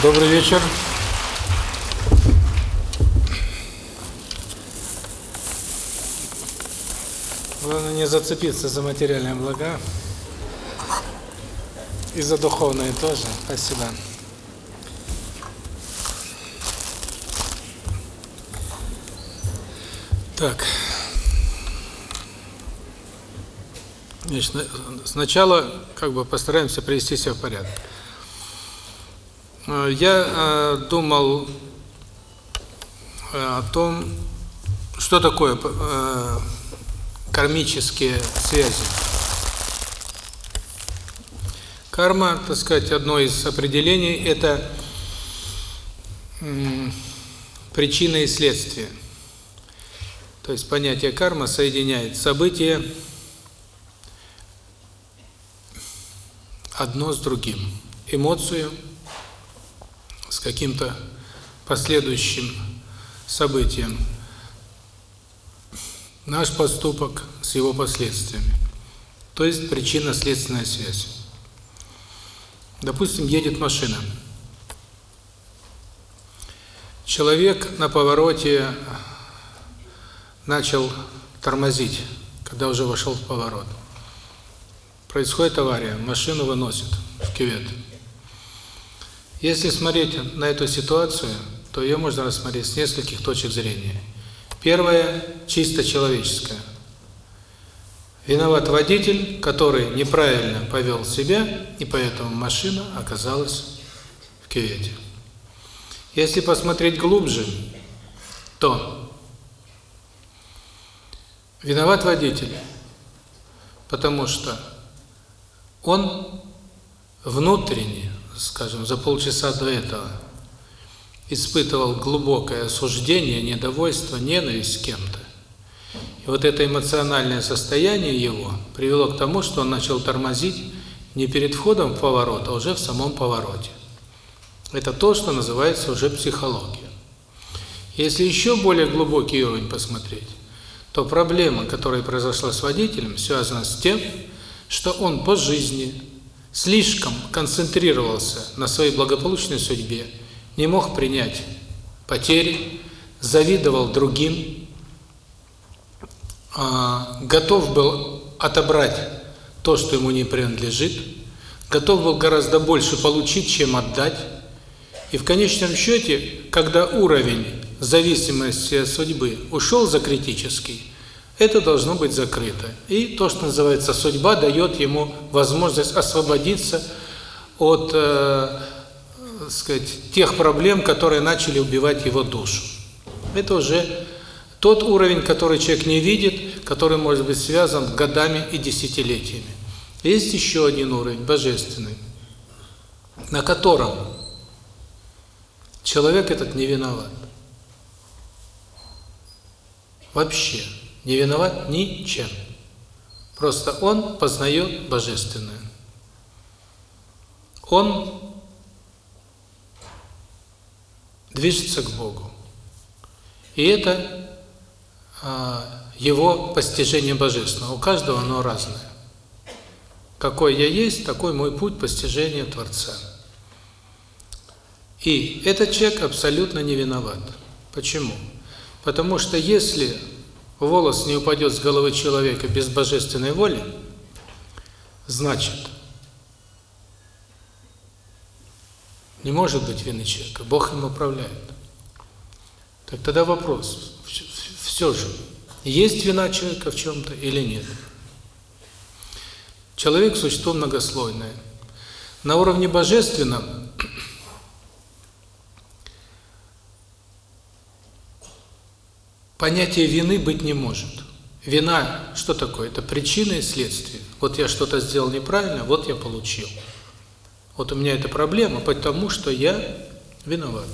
Добрый вечер. Главное не зацепиться за материальные блага. И за духовные тоже. Спасибо. Так. Значит, сначала как бы постараемся привести себя в порядок. Я э, думал о том, что такое э, кармические связи. Карма, так сказать, одно из определений – это причина и следствие. То есть понятие карма соединяет события одно с другим, эмоцию с каким-то последующим событием, наш поступок с его последствиями. То есть причинно-следственная связь. Допустим, едет машина. Человек на повороте начал тормозить, когда уже вошел в поворот. Происходит авария, машину выносит в кювет. Если смотреть на эту ситуацию, то ее можно рассмотреть с нескольких точек зрения. Первое – чисто человеческое. Виноват водитель, который неправильно повел себя, и поэтому машина оказалась в кювете. Если посмотреть глубже, то виноват водитель, потому что он внутренне, скажем, за полчаса до этого испытывал глубокое осуждение, недовольство, ненависть к кем-то. И вот это эмоциональное состояние его привело к тому, что он начал тормозить не перед входом в поворот, а уже в самом повороте. Это то, что называется уже психология. Если еще более глубокий уровень посмотреть, то проблема, которая произошла с водителем, связана с тем, что он по жизни слишком концентрировался на своей благополучной судьбе, не мог принять потери, завидовал другим, готов был отобрать то, что ему не принадлежит, готов был гораздо больше получить, чем отдать. И в конечном счете, когда уровень зависимости от судьбы ушел за критический, это должно быть закрыто. И то, что называется судьба, дает ему возможность освободиться от, э, сказать, тех проблем, которые начали убивать его душу. Это уже тот уровень, который человек не видит, который может быть связан годами и десятилетиями. Есть еще один уровень, божественный, на котором человек этот не виноват. Вообще не виноват ничем. Просто он познает Божественное. Он движется к Богу. И это а, его постижение Божественного. У каждого оно разное. Какой я есть, такой мой путь постижения Творца. И этот человек абсолютно не виноват. Почему? Потому что если волос не упадет с головы человека без божественной воли, значит, не может быть вины человека, Бог им управляет. Так тогда вопрос, все же, есть вина человека в чем-то или нет? Человек – существо многослойное. На уровне божественном понятия вины быть не может. Вина что такое? Это причина и следствие. Вот я что-то сделал неправильно, вот я получил. Вот у меня эта проблема, потому что я виноват.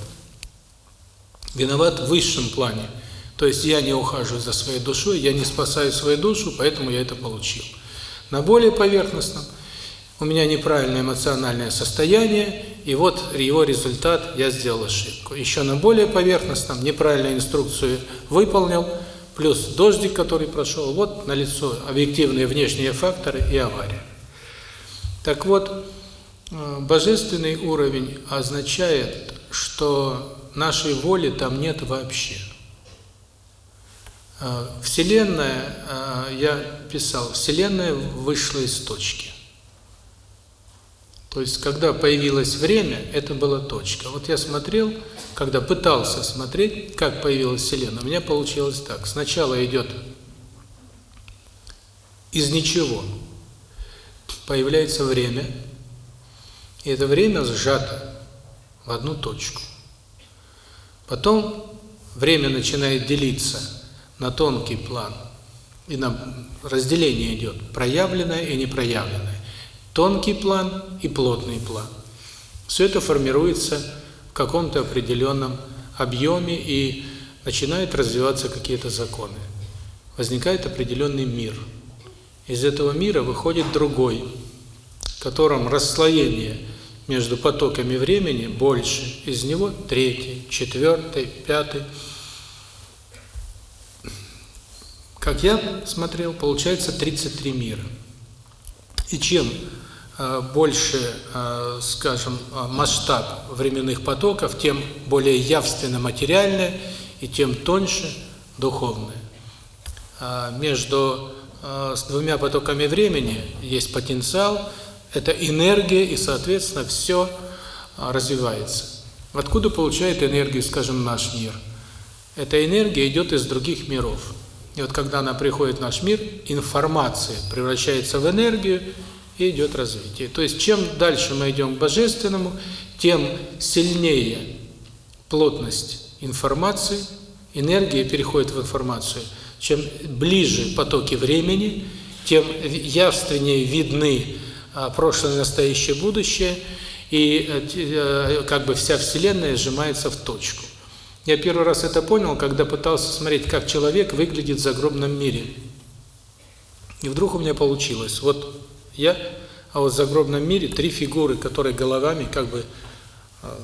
Виноват в высшем плане. То есть я не ухаживаю за своей душой, я не спасаю свою душу, поэтому я это получил. На более поверхностном у меня неправильное эмоциональное состояние, и вот его результат, я сделал ошибку. Еще на более поверхностном неправильную инструкцию выполнил, плюс дождик, который прошел, вот налицо объективные внешние факторы и авария. Так вот, э, божественный уровень означает, что нашей воли там нет вообще. Э, Вселенная, э, я писал, Вселенная вышла из точки. То есть, когда появилось время, это была точка. Вот я смотрел, когда пытался смотреть, как появилась Вселенная, у меня получилось так. Сначала идет из ничего, появляется время, и это время сжато в одну точку. Потом время начинает делиться на тонкий план, и на разделение идет проявленное и непроявленное. Тонкий план и плотный план. Все это формируется в каком-то определенном объеме и начинают развиваться какие-то законы. Возникает определенный мир. Из этого мира выходит другой, в котором расслоение между потоками времени больше. Из него третий, четвертый, пятый. Как я смотрел, получается 33 мира. И чем больше, э, скажем, э, масштаб временных потоков, тем более явственно материальное и тем тоньше духовное. Между с двумя потоками времени есть потенциал, это энергия, и, соответственно, все развивается. Откуда получает энергию, скажем, наш мир? Эта энергия идет из других миров. И вот когда она приходит в наш мир, информация превращается в энергию, и идет развитие. То есть чем дальше мы идем к Божественному, тем сильнее плотность информации, энергия переходит в информацию. Чем ближе потоки времени, тем явственнее видны а, прошлое, настоящее, будущее, и э, э, как бы вся Вселенная сжимается в точку. Я первый раз это понял, когда пытался смотреть, как человек выглядит в загробном мире. И вдруг у меня получилось. Вот я, а вот в загробном мире три фигуры, которые головами как бы э,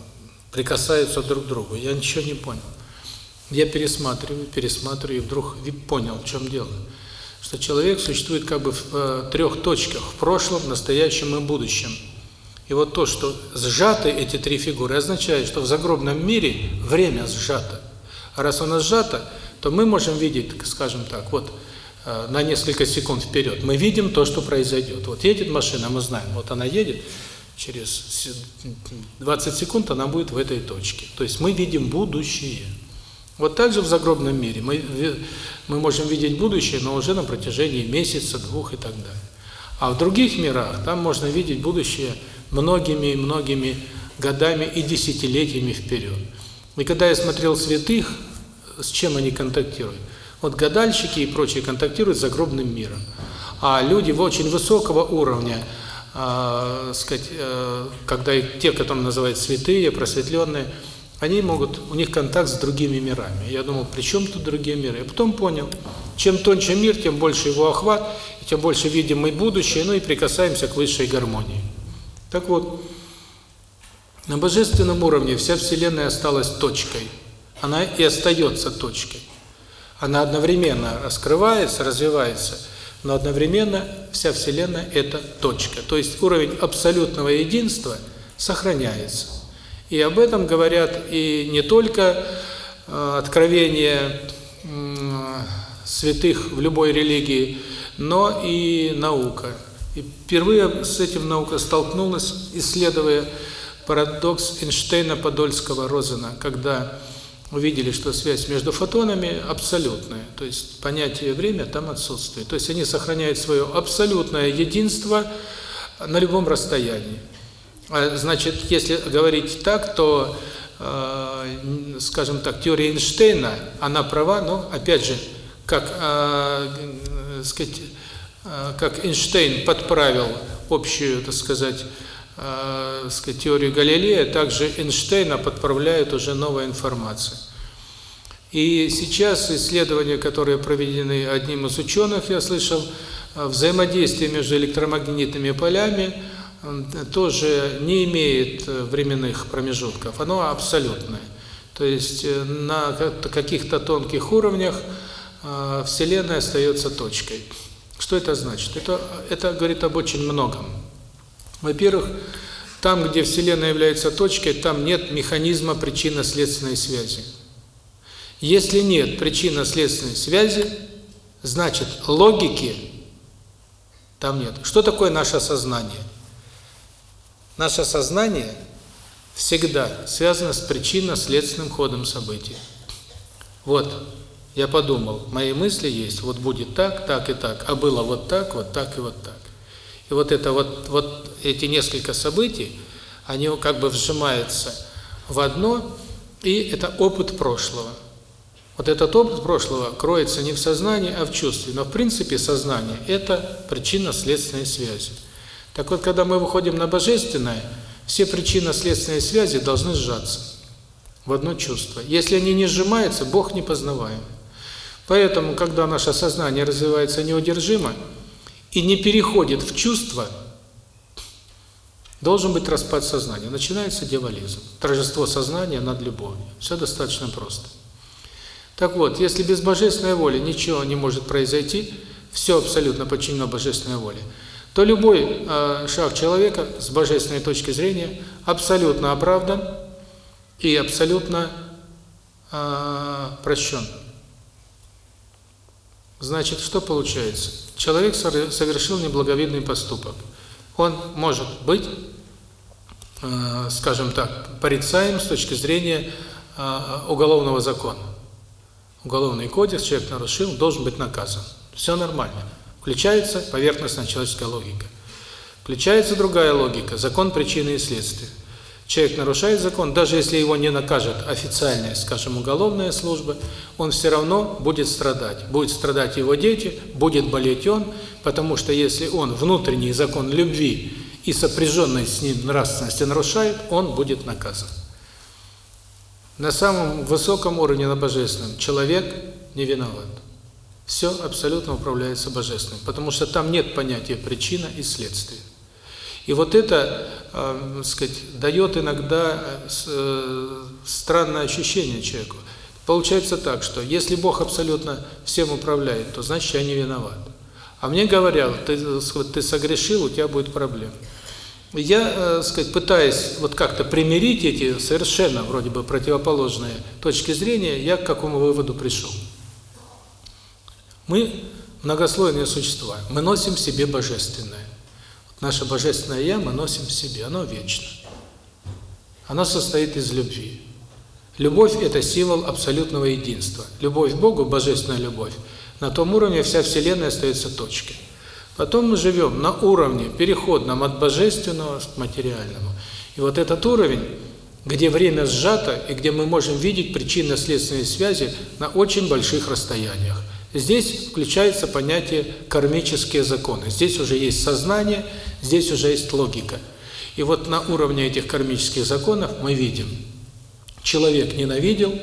прикасаются друг к другу. Я ничего не понял. Я пересматриваю, пересматриваю, и вдруг понял, в чем дело. Что человек существует как бы в э, трех точках, в прошлом, настоящем и будущем. И вот то, что сжаты эти три фигуры, означает, что в загробном мире время сжато. А раз оно сжато, то мы можем видеть, скажем так, вот на несколько секунд вперед, мы видим то, что произойдет. Вот едет машина, мы знаем, вот она едет, через 20 секунд она будет в этой точке. То есть мы видим будущее. Вот так же в загробном мире мы, мы можем видеть будущее, но уже на протяжении месяца, двух и так далее. А в других мирах там можно видеть будущее многими многими годами и десятилетиями вперед. И когда я смотрел святых, с чем они контактируют, вот гадальщики и прочие контактируют с загробным миром. А люди в очень высокого уровня, э, сказать, э, когда те, которые называют святые, просветленные, они могут, у них контакт с другими мирами. Я думал, при чем тут другие миры? Я потом понял, чем тоньше мир, тем больше его охват, тем больше видим мы будущее, ну и прикасаемся к высшей гармонии. Так вот, на божественном уровне вся Вселенная осталась точкой. Она и остается точкой. Она одновременно раскрывается, развивается, но одновременно вся Вселенная – это точка. То есть уровень абсолютного единства сохраняется. И об этом говорят и не только э, откровения святых в любой религии, но и наука. И впервые с этим наука столкнулась, исследуя парадокс Эйнштейна-Подольского-Розена, когда увидели, что связь между фотонами абсолютная, то есть понятие время там отсутствует. То есть они сохраняют свое абсолютное единство на любом расстоянии. А, значит, если говорить так, то, э, скажем так, теория Эйнштейна, она права, но, опять же, как, э, сказать, э, как Эйнштейн подправил общую, так сказать, э, сказать, теорию Галилея, также Эйнштейна подправляет уже новая информация. И сейчас исследования, которые проведены одним из ученых, я слышал, э, взаимодействие между электромагнитными полями э, тоже не имеет э, временных промежутков, оно абсолютное. То есть на каких-то тонких уровнях Вселенная остается точкой. Что это значит? Это, это говорит об очень многом. Во-первых, Там, где Вселенная является точкой, там нет механизма причинно-следственной связи. Если нет причинно-следственной связи, значит логики там нет. Что такое наше сознание? Наше сознание всегда связано с причинно-следственным ходом событий. Вот, я подумал, мои мысли есть, вот будет так, так и так, а было вот так, вот так и вот так. И вот это вот, вот эти несколько событий, они как бы вжимаются в одно, и это опыт прошлого. Вот этот опыт прошлого кроется не в сознании, а в чувстве. Но в принципе сознание – это причинно-следственные связи. Так вот, когда мы выходим на Божественное, все причинно-следственные связи должны сжаться в одно чувство. Если они не сжимаются, Бог не познаваем. Поэтому, когда наше сознание развивается неудержимо – и не переходит в чувство, должен быть распад сознания. Начинается дьяволизм, торжество сознания над любовью. Все достаточно просто. Так вот, если без божественной воли ничего не может произойти, все абсолютно подчинено божественной воле, то любой э, шаг человека с божественной точки зрения абсолютно оправдан и абсолютно э, прощен. Значит, что получается? Человек совершил неблаговидный поступок. Он может быть, э, скажем так, порицаем с точки зрения э, уголовного закона. Уголовный кодекс человек нарушил, должен быть наказан. Все нормально. Включается поверхностная человеческая логика. Включается другая логика, закон причины и следствия. Человек нарушает закон, даже если его не накажет официальная, скажем, уголовная служба, он все равно будет страдать. Будут страдать его дети, будет болеть он, потому что если он внутренний закон любви и сопряженной с ним нравственности нарушает, он будет наказан. На самом высоком уровне, на божественном, человек не виноват. Все абсолютно управляется божественным, потому что там нет понятия причина и следствия. И вот это, э, сказать, дает иногда э, э, странное ощущение человеку. Получается так, что если Бог абсолютно всем управляет, то значит я не виноват. А мне говорят, ты, ты согрешил, у тебя будет проблема. Я, э, сказать, пытаясь вот как-то примирить эти совершенно вроде бы противоположные точки зрения, я к какому выводу пришел. Мы многослойные существа, мы носим в себе божественное. Наше Божественное Я мы носим в себе, оно вечно. Оно состоит из любви. Любовь – это символ абсолютного единства. Любовь к Богу, Божественная любовь, на том уровне вся Вселенная остается точкой. Потом мы живем на уровне переходном от божественного к материальному. И вот этот уровень, где время сжато, и где мы можем видеть причинно-следственные связи на очень больших расстояниях. Здесь включается понятие кармические законы. Здесь уже есть сознание, здесь уже есть логика. И вот на уровне этих кармических законов мы видим, человек ненавидел,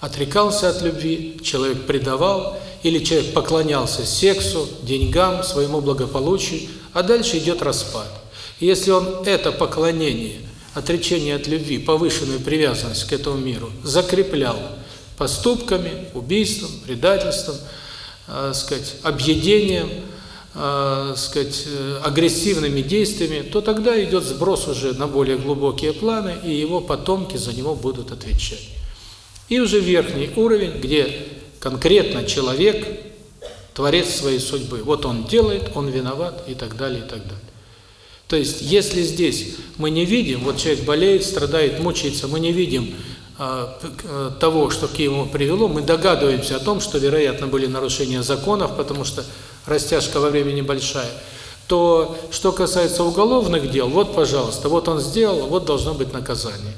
отрекался от любви, человек предавал, или человек поклонялся сексу, деньгам, своему благополучию, а дальше идет распад. И если он это поклонение, отречение от любви, повышенную привязанность к этому миру закреплял поступками, убийством, предательством, э, сказать, объедением, э, сказать, э, агрессивными действиями, то тогда идет сброс уже на более глубокие планы, и его потомки за него будут отвечать. И уже верхний уровень, где конкретно человек творец своей судьбы. Вот он делает, он виноват и так далее, и так далее. То есть, если здесь мы не видим, вот человек болеет, страдает, мучается, мы не видим того, что к ему привело, мы догадываемся о том, что, вероятно, были нарушения законов, потому что растяжка во времени большая, то, что касается уголовных дел, вот, пожалуйста, вот он сделал, вот должно быть наказание.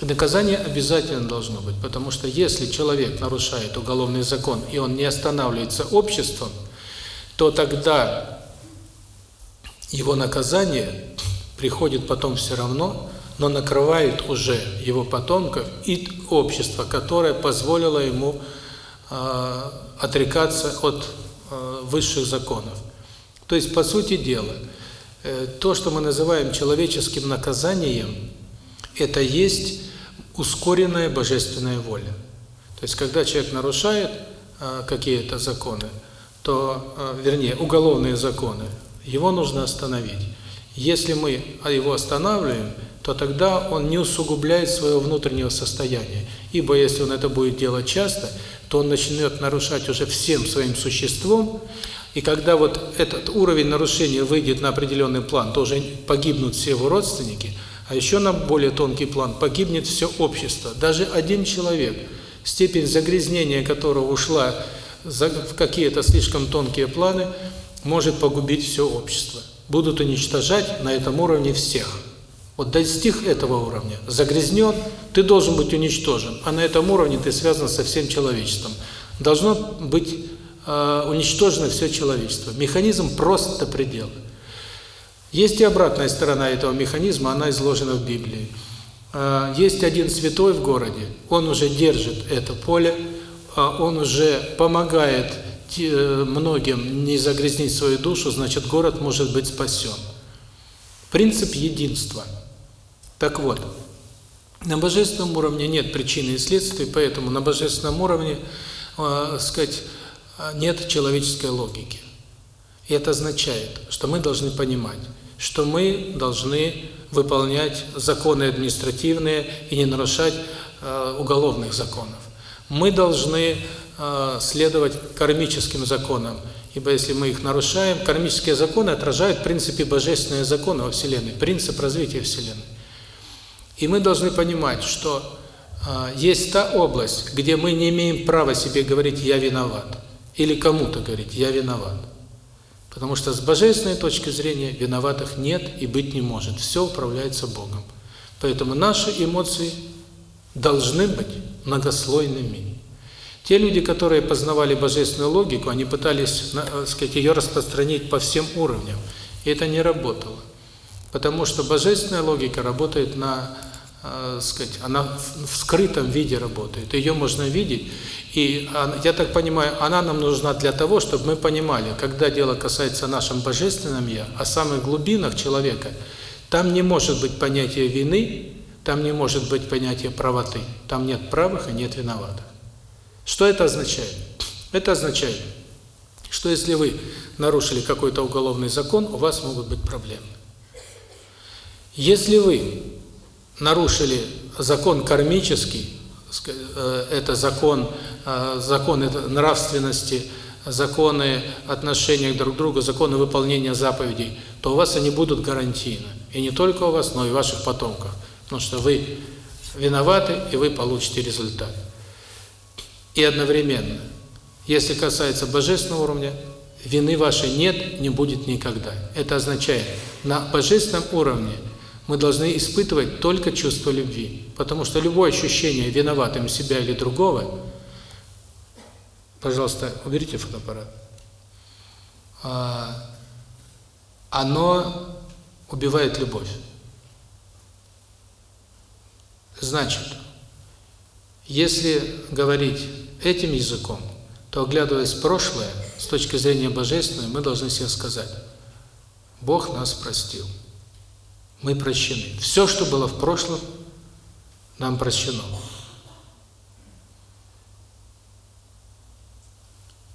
И наказание обязательно должно быть, потому что если человек нарушает уголовный закон, и он не останавливается обществом, то тогда его наказание приходит потом все равно но накрывает уже его потомков и общество, которое позволило ему э, отрекаться от э, высших законов. То есть, по сути дела, э, то, что мы называем человеческим наказанием, это есть ускоренная божественная воля. То есть, когда человек нарушает э, какие-то законы, то, э, вернее, уголовные законы, его нужно остановить. Если мы его останавливаем, то тогда он не усугубляет своего внутреннего состояния. Ибо если он это будет делать часто, то он начнет нарушать уже всем своим существом, и когда вот этот уровень нарушения выйдет на определенный план, то уже погибнут все его родственники, а еще на более тонкий план погибнет все общество. Даже один человек, степень загрязнения которого ушла в какие-то слишком тонкие планы, может погубить все общество. Будут уничтожать на этом уровне всех. Вот достиг этого уровня, загрязнен, ты должен быть уничтожен, а на этом уровне ты связан со всем человечеством. Должно быть э, уничтожено все человечество. Механизм просто до предела. Есть и обратная сторона этого механизма, она изложена в Библии. Э, есть один святой в городе, он уже держит это поле, э, он уже помогает э, многим не загрязнить свою душу, значит город может быть спасен. Принцип единства. Так вот, на божественном уровне нет причины и следствий, поэтому на божественном уровне, э, сказать, нет человеческой логики. И это означает, что мы должны понимать, что мы должны выполнять законы административные и не нарушать э, уголовных законов. Мы должны э, следовать кармическим законам, ибо если мы их нарушаем, кармические законы отражают в принципе божественные законы во Вселенной, принцип развития Вселенной. И мы должны понимать, что э, есть та область, где мы не имеем права себе говорить «я виноват» или кому-то говорить «я виноват». Потому что с божественной точки зрения виноватых нет и быть не может. Все управляется Богом. Поэтому наши эмоции должны быть многослойными. Те люди, которые познавали божественную логику, они пытались, э, сказать, ее распространить по всем уровням. И это не работало. Потому что божественная логика работает на, э, сказать, она в скрытом виде работает. Ее можно видеть, и я так понимаю, она нам нужна для того, чтобы мы понимали, когда дело касается нашем божественном я, о самых глубинах человека, там не может быть понятия вины, там не может быть понятия правоты. Там нет правых и нет виноватых. Что это означает? Это означает, что если вы нарушили какой-то уголовный закон, у вас могут быть проблемы. Если вы нарушили закон кармический, э, это закон, э, законы нравственности, законы отношения друг к другу, законы выполнения заповедей, то у вас они будут гарантийно. И не только у вас, но и ваших потомков. Потому что вы виноваты, и вы получите результат. И одновременно, если касается божественного уровня, вины вашей нет, не будет никогда. Это означает, на божественном уровне – мы должны испытывать только чувство любви. Потому что любое ощущение виноватым себя или другого, пожалуйста, уберите фотоаппарат, а, оно убивает любовь. Значит, если говорить этим языком, то, оглядываясь в прошлое, с точки зрения божественной, мы должны себе сказать, Бог нас простил мы прощены. Все, что было в прошлом, нам прощено.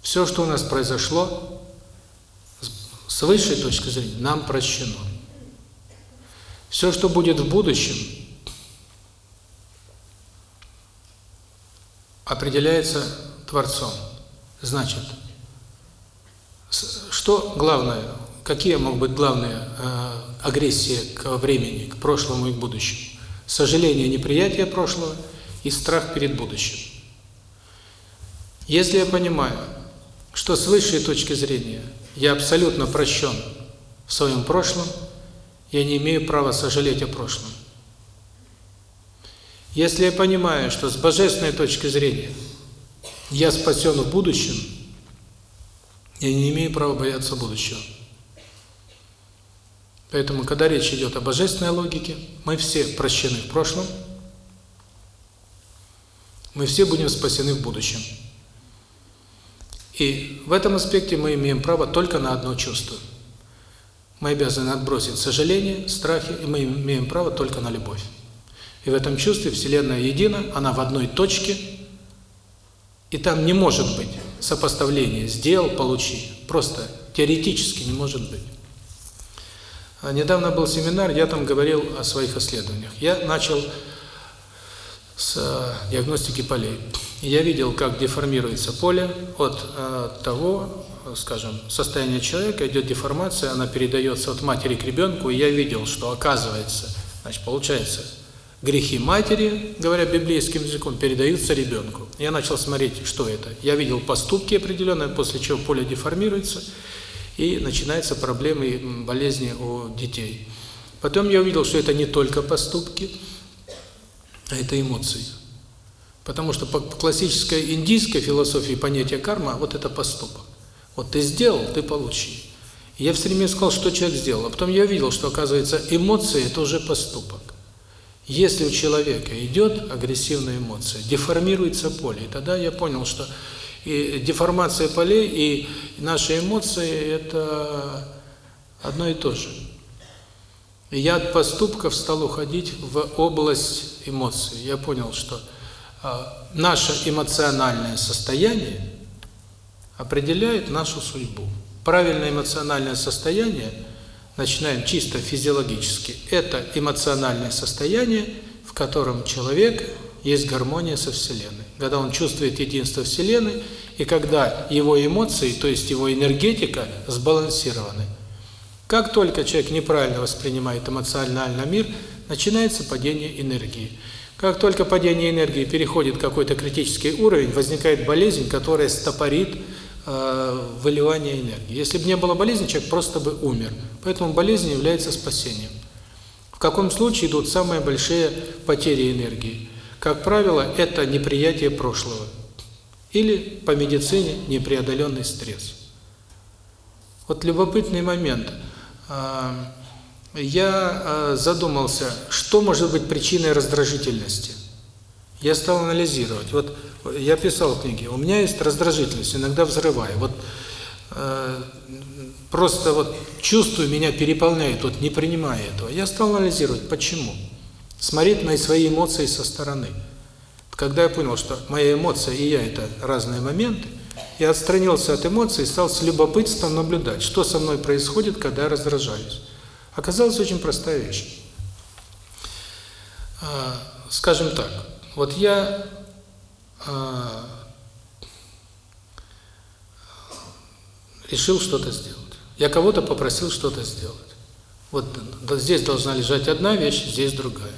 Все, что у нас произошло, с высшей точки зрения, нам прощено. Все, что будет в будущем, определяется Творцом. Значит, что главное, какие могут быть главные э, агрессия к времени, к прошлому и к будущему. Сожаление, неприятие прошлого и страх перед будущим. Если я понимаю, что с высшей точки зрения я абсолютно прощен в своем прошлом, я не имею права сожалеть о прошлом. Если я понимаю, что с божественной точки зрения я спасен в будущем, я не имею права бояться будущего. Поэтому, когда речь идет о божественной логике, мы все прощены в прошлом, мы все будем спасены в будущем. И в этом аспекте мы имеем право только на одно чувство. Мы обязаны отбросить сожаление, страхи, и мы имеем право только на любовь. И в этом чувстве Вселенная едина, она в одной точке, и там не может быть сопоставления «сделал, получи». Просто теоретически не может быть. А недавно был семинар, я там говорил о своих исследованиях. Я начал с э, диагностики полей. Я видел, как деформируется поле от э, того, скажем, состояния человека, идет деформация, она передается от матери к ребенку, и я видел, что оказывается, значит, получается, грехи матери, говоря библейским языком, передаются ребенку. Я начал смотреть, что это. Я видел поступки определенные, после чего поле деформируется, и начинаются проблемы болезни у детей. Потом я увидел, что это не только поступки, а это эмоции. Потому что по классической индийской философии понятие карма – вот это поступок. Вот ты сделал, ты получи. я все время сказал, что человек сделал. А потом я увидел, что, оказывается, эмоции – это уже поступок. Если у человека идет агрессивная эмоция, деформируется поле, и тогда я понял, что и деформация полей и наши эмоции – это одно и то же. Я от поступков стал уходить в область эмоций. Я понял, что а, наше эмоциональное состояние определяет нашу судьбу. Правильное эмоциональное состояние, начинаем чисто физиологически, это эмоциональное состояние, в котором человек есть гармония со Вселенной. Когда он чувствует единство Вселенной, и когда его эмоции, то есть его энергетика, сбалансированы. Как только человек неправильно воспринимает эмоциональный мир, начинается падение энергии. Как только падение энергии переходит какой-то критический уровень, возникает болезнь, которая стопорит э, выливание энергии. Если бы не было болезни, человек просто бы умер. Поэтому болезнь является спасением. В каком случае идут самые большие потери энергии? Как правило, это неприятие прошлого. Или по медицине непреодоленный стресс. Вот любопытный момент. А, я а, задумался, что может быть причиной раздражительности. Я стал анализировать. Вот я писал в книге, у меня есть раздражительность, иногда взрываю. Вот э, просто вот чувствую, меня переполняет, вот не принимая этого. Я стал анализировать, почему. Смотреть на свои эмоции со стороны. Когда я понял, что моя эмоция и я – это разные моменты, я отстранился от эмоций и стал с любопытством наблюдать, что со мной происходит, когда я раздражаюсь. Оказалась очень простая вещь. А, скажем так, вот я а, решил что-то сделать. Я кого-то попросил что-то сделать. Вот здесь должна лежать одна вещь, здесь другая.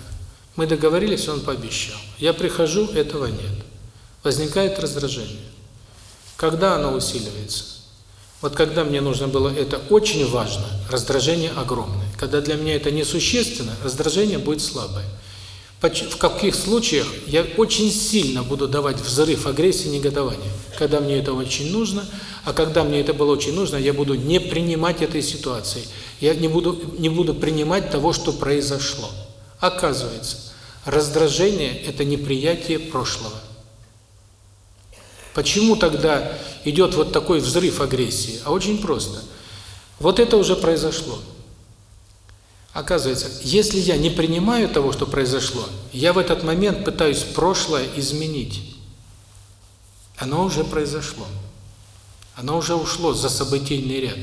Мы договорились, он пообещал. Я прихожу, этого нет. Возникает раздражение. Когда оно усиливается? Вот когда мне нужно было это очень важно, раздражение огромное. Когда для меня это несущественно, раздражение будет слабое. В каких случаях я очень сильно буду давать взрыв агрессии, негодования? Когда мне это очень нужно, а когда мне это было очень нужно, я буду не принимать этой ситуации. Я не буду, не буду принимать того, что произошло. Оказывается, раздражение – это неприятие прошлого. Почему тогда идет вот такой взрыв агрессии? А очень просто. Вот это уже произошло. Оказывается, если я не принимаю того, что произошло, я в этот момент пытаюсь прошлое изменить. Оно уже произошло. Оно уже ушло за событийный ряд.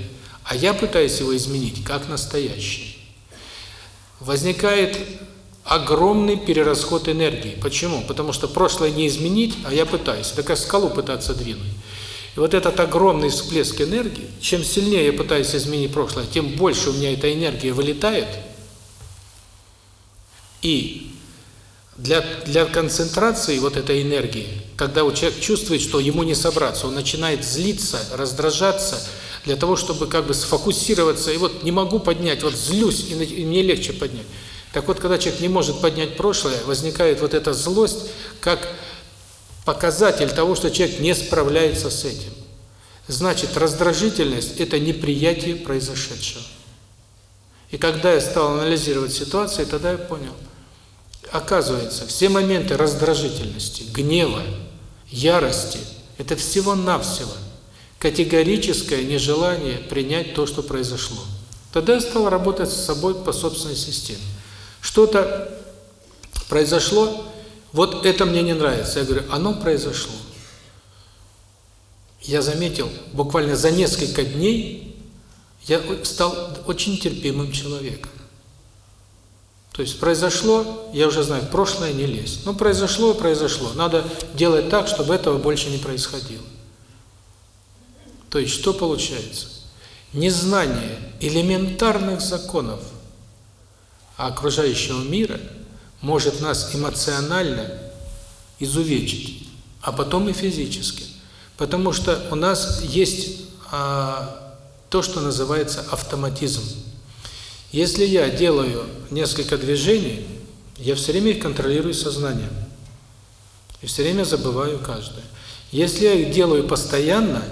А я пытаюсь его изменить как настоящее. Возникает огромный перерасход энергии. Почему? Потому что прошлое не изменить, а я пытаюсь. Это как скалу пытаться двинуть. И вот этот огромный всплеск энергии, чем сильнее я пытаюсь изменить прошлое, тем больше у меня эта энергия вылетает. И для, для концентрации вот этой энергии, когда у человека чувствует, что ему не собраться, он начинает злиться, раздражаться, для того, чтобы как бы сфокусироваться, и вот не могу поднять, вот злюсь, и, и мне легче поднять. Так вот, когда человек не может поднять прошлое, возникает вот эта злость, как показатель того, что человек не справляется с этим. Значит, раздражительность – это неприятие произошедшего. И когда я стал анализировать ситуацию, тогда я понял. Оказывается, все моменты раздражительности, гнева, ярости – это всего-навсего категорическое нежелание принять то, что произошло. Тогда я стал работать с собой по собственной системе. Что-то произошло, вот это мне не нравится. Я говорю, оно произошло. Я заметил, буквально за несколько дней я стал очень терпимым человеком. То есть произошло, я уже знаю, в прошлое не лезть. Ну, произошло, произошло. Надо делать так, чтобы этого больше не происходило. То есть что получается? Незнание элементарных законов окружающего мира может нас эмоционально изувечить, а потом и физически. Потому что у нас есть а, то, что называется автоматизм. Если я делаю несколько движений, я все время их контролирую сознанием. И все время забываю каждое. Если я их делаю постоянно,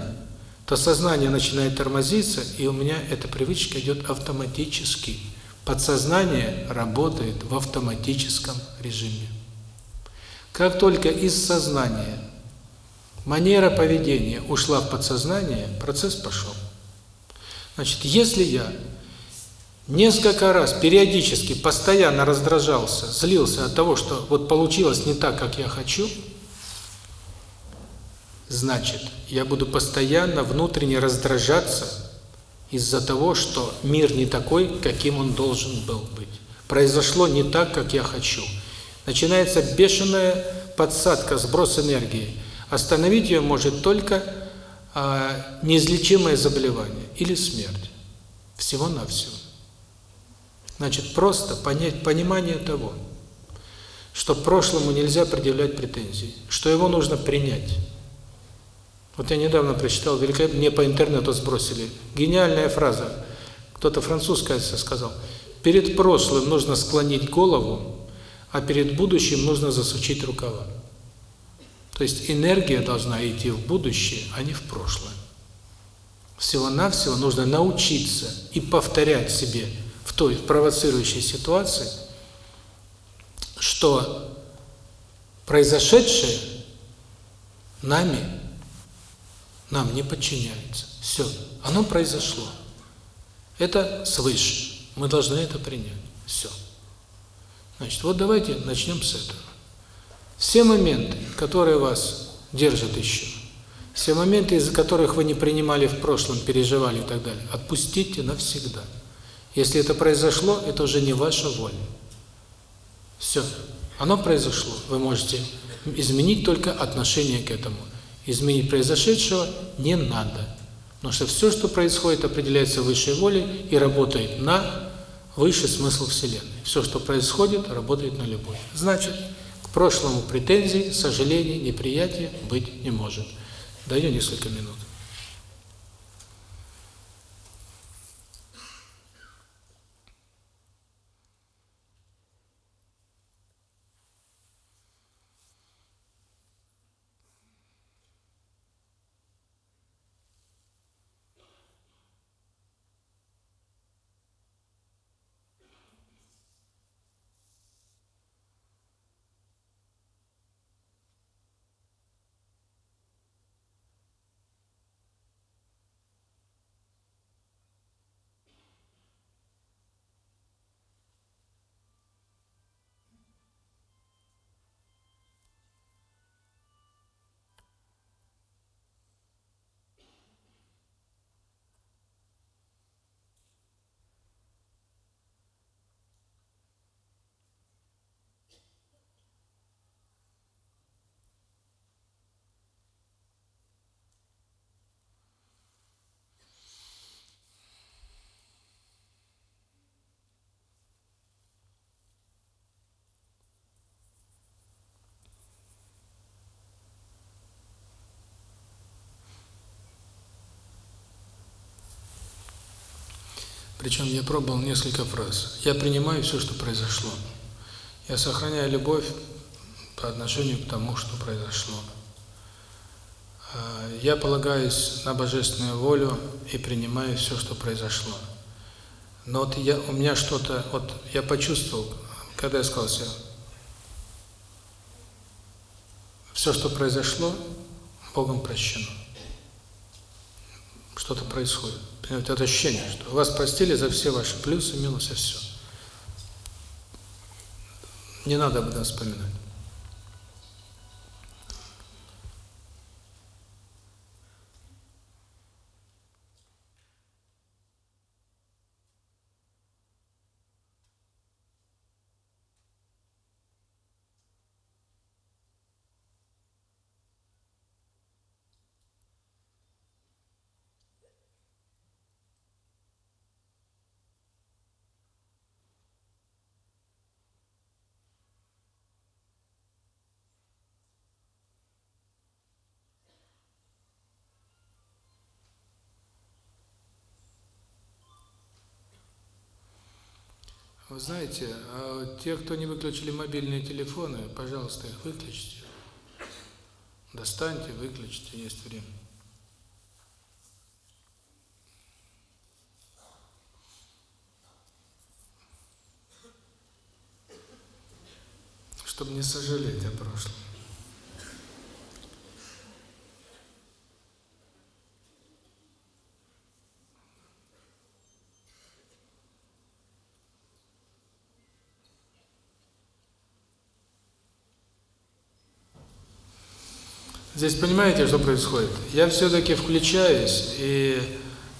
то сознание начинает тормозиться, и у меня эта привычка идет автоматически. Подсознание работает в автоматическом режиме. Как только из сознания манера поведения ушла в подсознание, процесс пошел. Значит, если я несколько раз, периодически, постоянно раздражался, злился от того, что вот получилось не так, как я хочу, значит, я буду постоянно внутренне раздражаться из-за того, что мир не такой, каким он должен был быть. Произошло не так, как я хочу. Начинается бешеная подсадка, сброс энергии. Остановить ее может только а, неизлечимое заболевание или смерть. Всего-навсего. Значит, просто понять понимание того, что прошлому нельзя предъявлять претензии, что его нужно принять. Вот я недавно прочитал, великолепно, мне по интернету сбросили, гениальная фраза, кто-то француз, кажется, сказал, перед прошлым нужно склонить голову, а перед будущим нужно засучить рукава. То есть энергия должна идти в будущее, а не в прошлое. Всего-навсего нужно научиться и повторять себе в той провоцирующей ситуации, что произошедшее нами нам не подчиняется. Все, оно произошло. Это свыше. Мы должны это принять. Все. Значит, вот давайте начнем с этого. Все моменты, которые вас держат еще, все моменты, из-за которых вы не принимали в прошлом, переживали и так далее, отпустите навсегда. Если это произошло, это уже не ваша воля. Все. Оно произошло. Вы можете изменить только отношение к этому. Изменить произошедшего не надо. Потому что все, что происходит, определяется высшей волей и работает на высший смысл Вселенной. Все, что происходит, работает на любовь. Значит, к прошлому претензий, сожалений, неприятия быть не может. Даю несколько минут. Причем я пробовал несколько фраз. Я принимаю все, что произошло. Я сохраняю любовь по отношению к тому, что произошло. А, я полагаюсь на божественную волю и принимаю все, что произошло. Но вот я, у меня что-то, вот я почувствовал, когда я сказал себе, все, что произошло, Богом прощено. Что-то происходит. Понимаете, это ощущение, что вас простили за все ваши плюсы, минусы, все. Не надо об этом вспоминать. Вы знаете, а те, кто не выключили мобильные телефоны, пожалуйста, их выключите. Достаньте, выключите, есть время. Чтобы не сожалеть о прошлом. Здесь понимаете, что происходит? Я все-таки включаюсь, и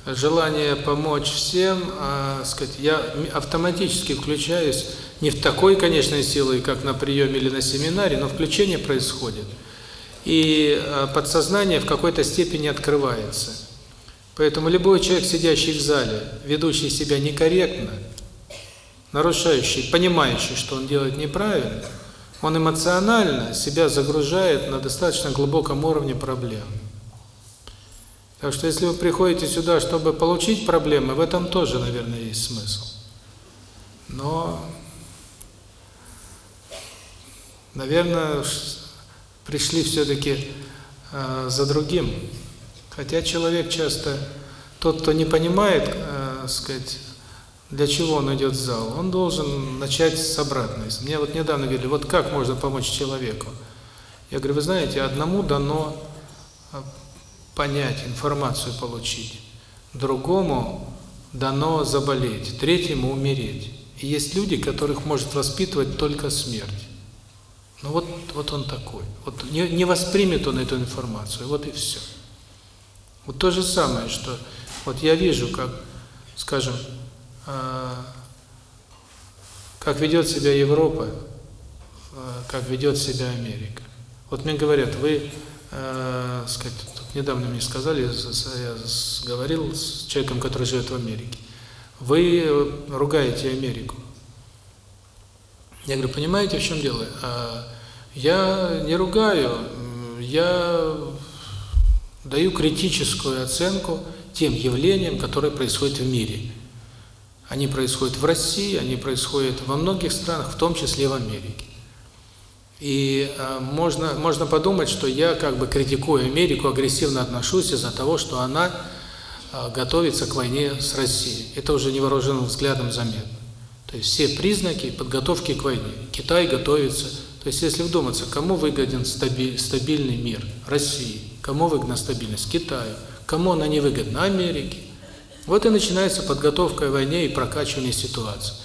желание помочь всем, а, сказать, я автоматически включаюсь не в такой конечной силой, как на приеме или на семинаре, но включение происходит. И а, подсознание в какой-то степени открывается. Поэтому любой человек, сидящий в зале, ведущий себя некорректно, нарушающий, понимающий, что он делает неправильно, он эмоционально себя загружает на достаточно глубоком уровне проблем. Так что если вы приходите сюда, чтобы получить проблемы, в этом тоже, наверное, есть смысл. Но, наверное, пришли все-таки э, за другим. Хотя человек часто, тот, кто не понимает, э, сказать, для чего он идет в зал? Он должен начать с обратной. Мне вот недавно говорили, вот как можно помочь человеку? Я говорю, вы знаете, одному дано а, понять, информацию получить, другому дано заболеть, третьему умереть. И есть люди, которых может воспитывать только смерть. Ну вот, вот он такой. Вот не, не воспримет он эту информацию, вот и все. Вот то же самое, что вот я вижу, как, скажем, как ведет себя Европа, а, как ведет себя Америка. Вот мне говорят, вы, э, сказать, недавно мне сказали, я говорил с человеком, который живет в Америке, вы ругаете Америку. Я говорю, понимаете, в чем дело? Я не ругаю, я даю критическую оценку тем явлениям, которые происходят в мире. Они происходят в России, они происходят во многих странах, в том числе в Америке. И э, можно можно подумать, что я как бы критикую Америку, агрессивно отношусь из-за того, что она э, готовится к войне с Россией. Это уже невооруженным взглядом заметно. То есть все признаки подготовки к войне. Китай готовится. То есть если вдуматься, кому выгоден стабиль, стабильный мир? России. Кому выгодна стабильность? Китаю. Кому она не выгодна? Америке. Вот и начинается подготовка к войне и прокачивание ситуации.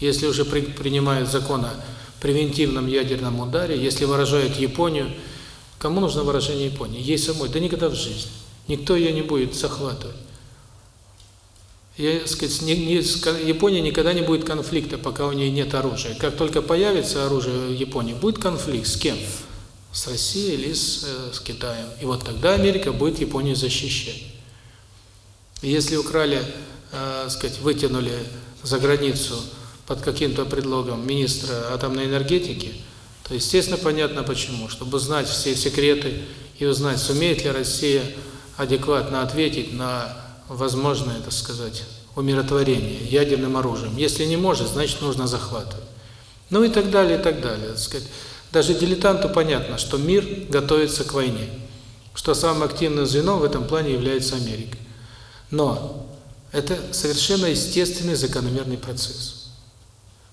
Если уже при, принимают закон о превентивном ядерном ударе, если выражают Японию, кому нужно выражение Японии? Ей самой, да никогда в жизни. Никто ее не будет захватывать. Я, сказать, не, не, Япония никогда не будет конфликта, пока у нее нет оружия. Как только появится оружие в Японии, будет конфликт с кем? С Россией или с, э, с Китаем. И вот тогда Америка будет Японию защищать. Если украли, э, сказать, вытянули за границу под каким-то предлогом министра атомной энергетики, то, естественно, понятно почему. Чтобы знать все секреты и узнать, сумеет ли Россия адекватно ответить на возможное, так сказать, умиротворение ядерным оружием. Если не может, значит, нужно захватывать. Ну и так далее, и так далее. Так сказать. Даже дилетанту понятно, что мир готовится к войне, что самым активным звеном в этом плане является Америка. Но это совершенно естественный закономерный процесс.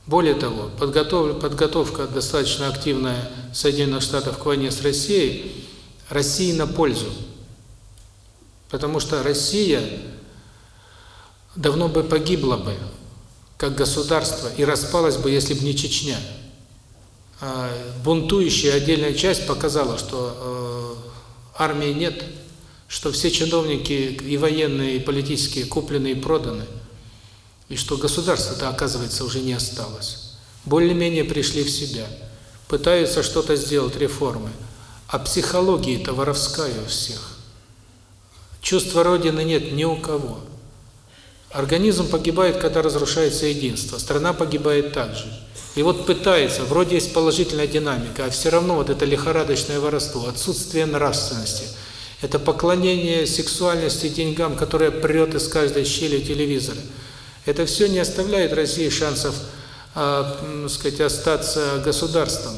Более того, подготов, подготовка достаточно активная Соединенных Штатов к войне с Россией России на пользу. Потому что Россия давно бы погибла бы как государство и распалась бы, если бы не Чечня. А бунтующая отдельная часть показала, что э, армии нет, что все чиновники и военные, и политические куплены и проданы, и что государства-то, оказывается, уже не осталось. Более-менее пришли в себя, пытаются что-то сделать, реформы. А психология-то воровская у всех. Чувства Родины нет ни у кого. Организм погибает, когда разрушается единство, страна погибает также. И вот пытается, вроде есть положительная динамика, а все равно вот это лихорадочное воровство, отсутствие нравственности – это поклонение сексуальности деньгам, которое прет из каждой щели телевизора. Это все не оставляет России шансов а, сказать, остаться государством.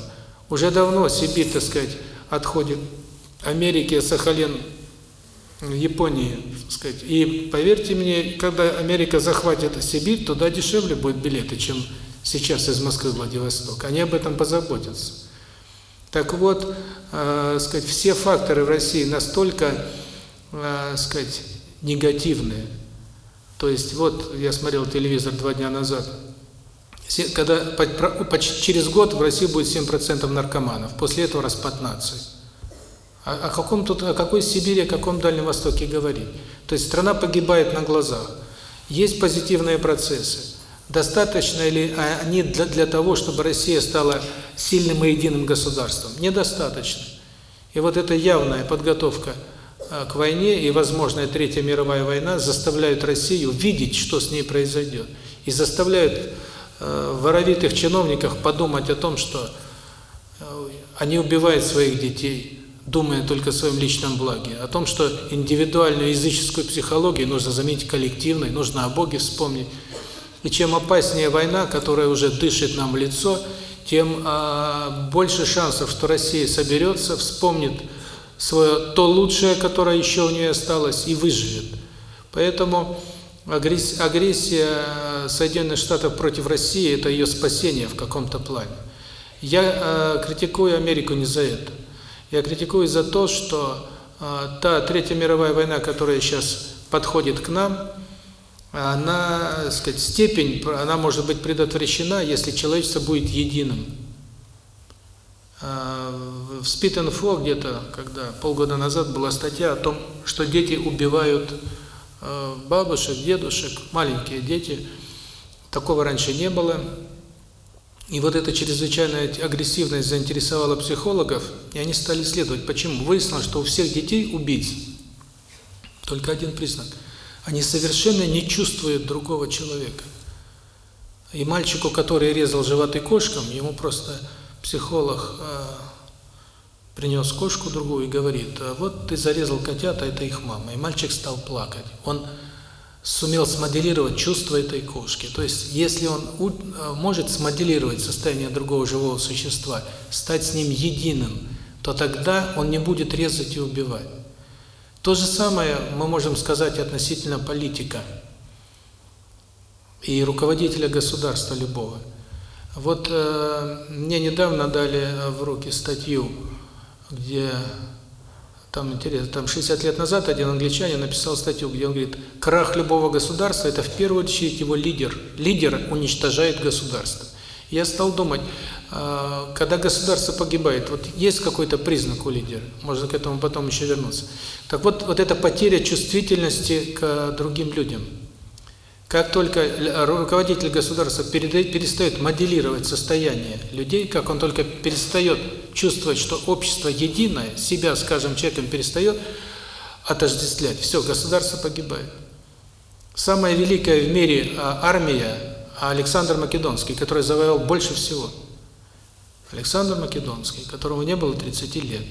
Уже давно Сибирь, так сказать, отходит Америке, Сахалин, Японии, так сказать. И поверьте мне, когда Америка захватит Сибирь, туда дешевле будут билеты, чем сейчас из Москвы в Владивосток. Они об этом позаботятся. Так вот, э, сказать, все факторы в России настолько, э, сказать, негативные. То есть вот я смотрел телевизор два дня назад. Когда почти через год в России будет 7% наркоманов. После этого распад нации. О, о каком тут, о какой Сибири, о каком Дальнем Востоке говорить? То есть страна погибает на глазах. Есть позитивные процессы. Достаточно ли они для, для того, чтобы Россия стала сильным и единым государством? Недостаточно. И вот эта явная подготовка а, к войне и возможная Третья мировая война заставляют Россию видеть, что с ней произойдет. И заставляют э, воровитых чиновников подумать о том, что они убивают своих детей, думая только о своем личном благе, о том, что индивидуальную языческую психологию нужно заменить коллективной, нужно о Боге вспомнить. И чем опаснее война, которая уже дышит нам в лицо, тем а, больше шансов, что Россия соберется, вспомнит свое то лучшее, которое еще у нее осталось, и выживет. Поэтому агрессия, агрессия Соединенных Штатов против России – это ее спасение в каком-то плане. Я э, критикую Америку не за это. Я критикую за то, что э, та Третья мировая война, которая сейчас подходит к нам, она, так сказать, степень, она может быть предотвращена, если человечество будет единым. В Спит-Инфо где-то, когда полгода назад была статья о том, что дети убивают бабушек, дедушек, маленькие дети. Такого раньше не было. И вот эта чрезвычайная агрессивность заинтересовала психологов, и они стали исследовать, почему. Выяснилось, что у всех детей убийц только один признак – они совершенно не чувствуют другого человека. И мальчику, который резал животы кошкам, ему просто психолог э, принес кошку другую и говорит, «А вот ты зарезал котята, это их мама. И мальчик стал плакать. Он сумел смоделировать чувство этой кошки. То есть, если он э, может смоделировать состояние другого живого существа, стать с ним единым, то тогда он не будет резать и убивать. То же самое мы можем сказать относительно политика и руководителя государства любого. Вот э, мне недавно дали в руки статью, где там интересно, там 60 лет назад один англичанин написал статью, где он говорит, крах любого государства – это в первую очередь его лидер. Лидер уничтожает государство. Я стал думать, а, когда государство погибает, вот есть какой-то признак у лидера, можно к этому потом еще вернуться. Так вот, вот эта потеря чувствительности к другим людям. Как только руководитель государства перестает моделировать состояние людей, как он только перестает чувствовать, что общество единое, себя, скажем, человеком перестает отождествлять, все, государство погибает. Самая великая в мире а, армия Александр Македонский, который завоевал больше всего – Александр Македонский, которому не было 30 лет,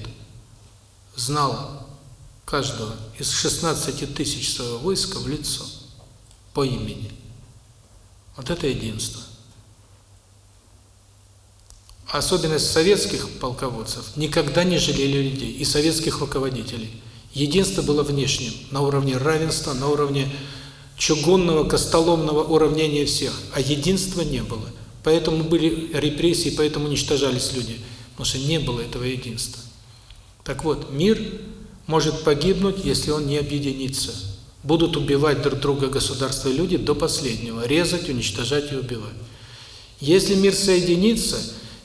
знал каждого из 16 тысяч своего войска в лицо, по имени. Вот это единство. Особенность советских полководцев – никогда не жалели людей, и советских руководителей. Единство было внешним, на уровне равенства, на уровне чугунного, костоломного уравнения всех, а единства не было. Поэтому были репрессии, поэтому уничтожались люди, потому что не было этого единства. Так вот, мир может погибнуть, если он не объединится. Будут убивать друг друга государства и люди до последнего, резать, уничтожать и убивать. Если мир соединится,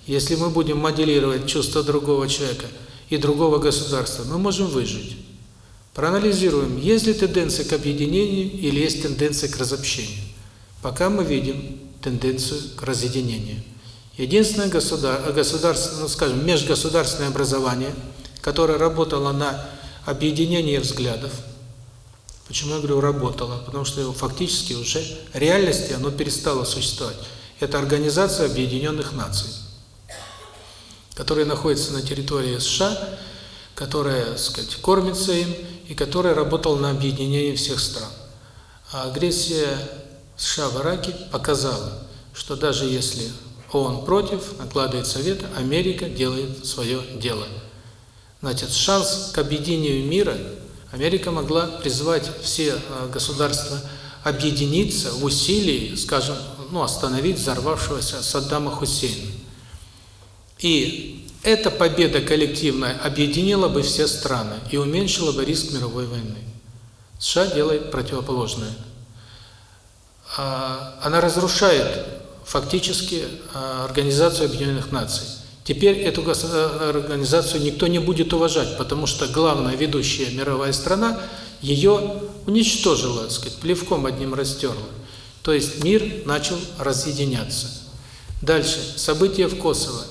если мы будем моделировать чувства другого человека и другого государства, мы можем выжить. Проанализируем, есть ли тенденция к объединению или есть тенденция к разобщению. Пока мы видим, тенденцию к разъединению. Единственное государ, государство, ну, скажем, межгосударственное образование, которое работало на объединение взглядов. Почему я говорю работало? Потому что фактически уже реальности оно перестало существовать. Это Организация Объединенных Наций, которая находится на территории США, которая, так сказать, кормится им и которая работала на объединение всех стран. А агрессия США в Ираке показала, что даже если ООН против, накладывается вето, Америка делает свое дело. Значит, шанс к объединению мира Америка могла призвать все э, государства объединиться в усилии, скажем, ну, остановить взорвавшегося Саддама Хусейна. И эта победа коллективная объединила бы все страны и уменьшила бы риск мировой войны. США делает противоположное. А, она разрушает фактически а, Организацию Объединенных Наций. Теперь эту э, организацию никто не будет уважать, потому что главная ведущая мировая страна ее уничтожила, сказать, плевком одним растерла. То есть мир начал разъединяться. Дальше. События в Косово.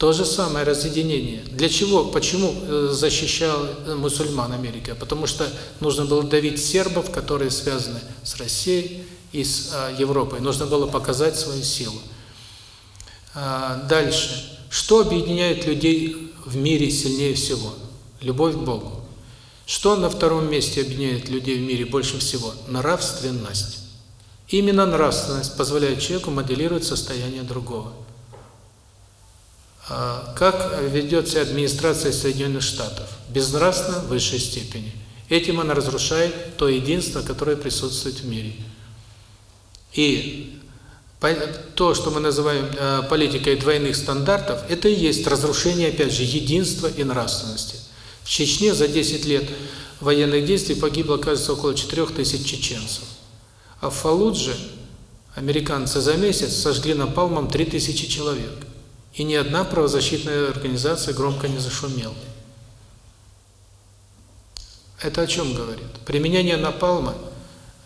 То же самое разъединение. Для чего, почему э, защищал э, мусульман Америка? Потому что нужно было давить сербов, которые связаны с Россией и с Европой. Нужно было показать свою силу. А, дальше. Что объединяет людей в мире сильнее всего? Любовь к Богу. Что на втором месте объединяет людей в мире больше всего? Нравственность. Именно нравственность позволяет человеку моделировать состояние другого. А, как ведет себя администрация Соединенных Штатов? Безнравственно в высшей степени. Этим она разрушает то единство, которое присутствует в мире. И то, что мы называем э, политикой двойных стандартов, это и есть разрушение, опять же, единства и нравственности. В Чечне за 10 лет военных действий погибло, кажется, около 4000 чеченцев. А в Фалудже американцы за месяц сожгли напалмом 3000 человек. И ни одна правозащитная организация громко не зашумела. Это о чем говорит? Применение напалма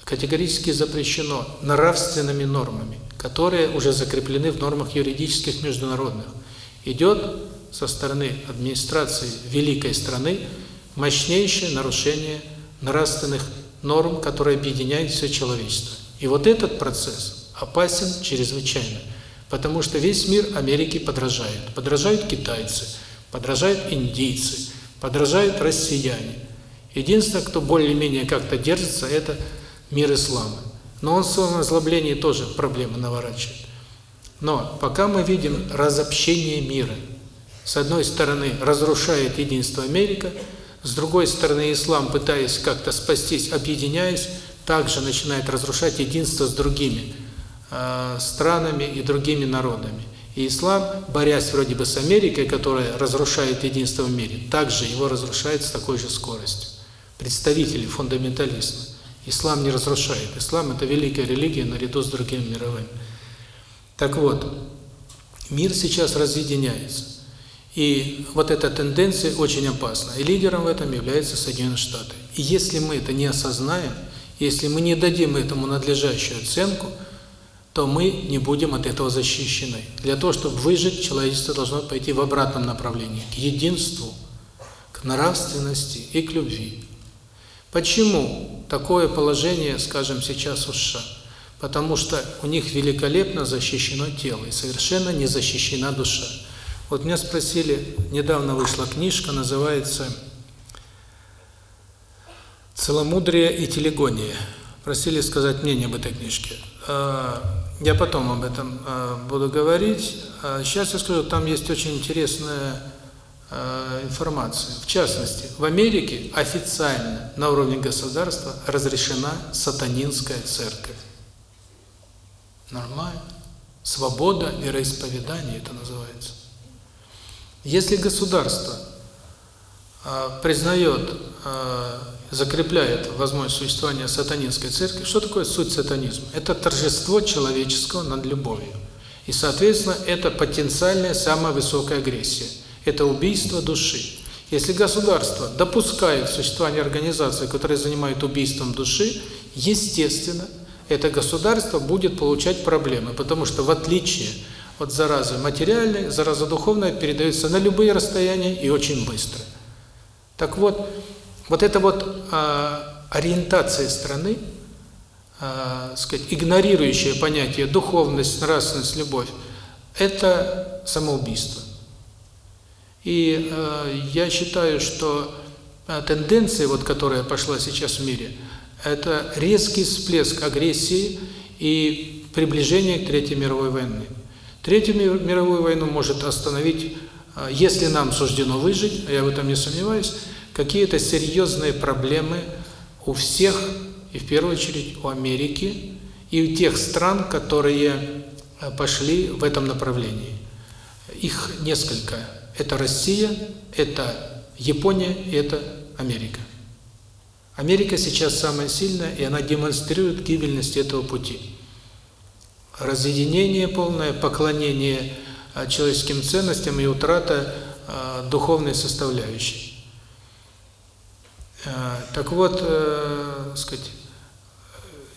категорически запрещено нравственными нормами которые уже закреплены в нормах юридических международных. Идет со стороны администрации великой страны мощнейшее нарушение нравственных норм, которые объединяют все человечество. И вот этот процесс опасен чрезвычайно, потому что весь мир Америки подражает. Подражают китайцы, подражают индийцы, подражают россияне. Единственное, кто более-менее как-то держится, это мир ислама. Но он в своем озлоблении тоже проблемы наворачивает. Но пока мы видим разобщение мира, с одной стороны разрушает единство Америка, с другой стороны ислам, пытаясь как-то спастись, объединяясь, также начинает разрушать единство с другими странами и другими народами. И ислам, борясь вроде бы с Америкой, которая разрушает единство в мире, также его разрушает с такой же скоростью. Представители фундаментализма. Ислам не разрушает. Ислам – это великая религия наряду с другими мировыми. Так вот, мир сейчас разъединяется. И вот эта тенденция очень опасна. И лидером в этом является Соединенные Штаты. И если мы это не осознаем, если мы не дадим этому надлежащую оценку, то мы не будем от этого защищены. Для того, чтобы выжить, человечество должно пойти в обратном направлении, к единству, к нравственности и к любви. Почему такое положение, скажем, сейчас у США? Потому что у них великолепно защищено тело и совершенно не защищена душа. Вот меня спросили, недавно вышла книжка, называется «Целомудрие и телегония». Просили сказать мнение об этой книжке. Я потом об этом а, буду говорить. Сейчас а я скажу, там есть очень интересная Э, информацию. В частности, в Америке официально на уровне государства разрешена сатанинская церковь. Нормально. Свобода вероисповедания это называется. Если государство э, признает, э, закрепляет возможность существования сатанинской церкви, что такое суть сатанизма? Это торжество человеческого над любовью. И, соответственно, это потенциальная самая высокая агрессия – это убийство души. Если государство допускает существование организации, которые занимают убийством души, естественно, это государство будет получать проблемы, потому что в отличие от заразы материальной, зараза духовная передается на любые расстояния и очень быстро. Так вот, вот эта вот а, ориентация страны, а, сказать, игнорирующая понятие духовность, нравственность, любовь, это самоубийство. И э, я считаю, что э, тенденция, вот, которая пошла сейчас в мире, это резкий всплеск агрессии и приближение к Третьей мировой войне. Третью мировую войну может остановить, если нам суждено выжить, а я в этом не сомневаюсь, какие-то серьезные проблемы у всех, и в первую очередь у Америки, и у тех стран, которые а, пошли в этом направлении. Их несколько. Это Россия, это Япония и это Америка. Америка сейчас самая сильная, и она демонстрирует гибельность этого пути. Разъединение полное, поклонение а, человеческим ценностям и утрата э, духовной составляющей. Э, так вот, э, сказать,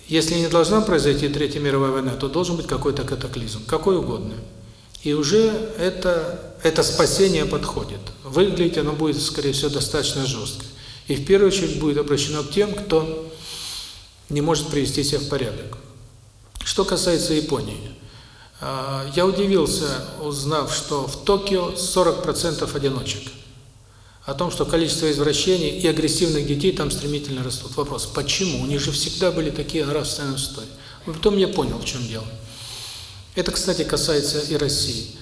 если не должна произойти Третья мировая война, то должен быть какой-то катаклизм, какой угодно. И уже это, это спасение подходит. Выглядеть оно будет, скорее всего, достаточно жестко. И в первую очередь будет обращено к тем, кто не может привести себя в порядок. Что касается Японии, а, я удивился, узнав, что в Токио 40% одиночек. О том, что количество извращений и агрессивных детей там стремительно растут. Вопрос, почему? У них же всегда были такие нравственные устои. Потом я понял, в чем дело. Это, кстати, касается и России.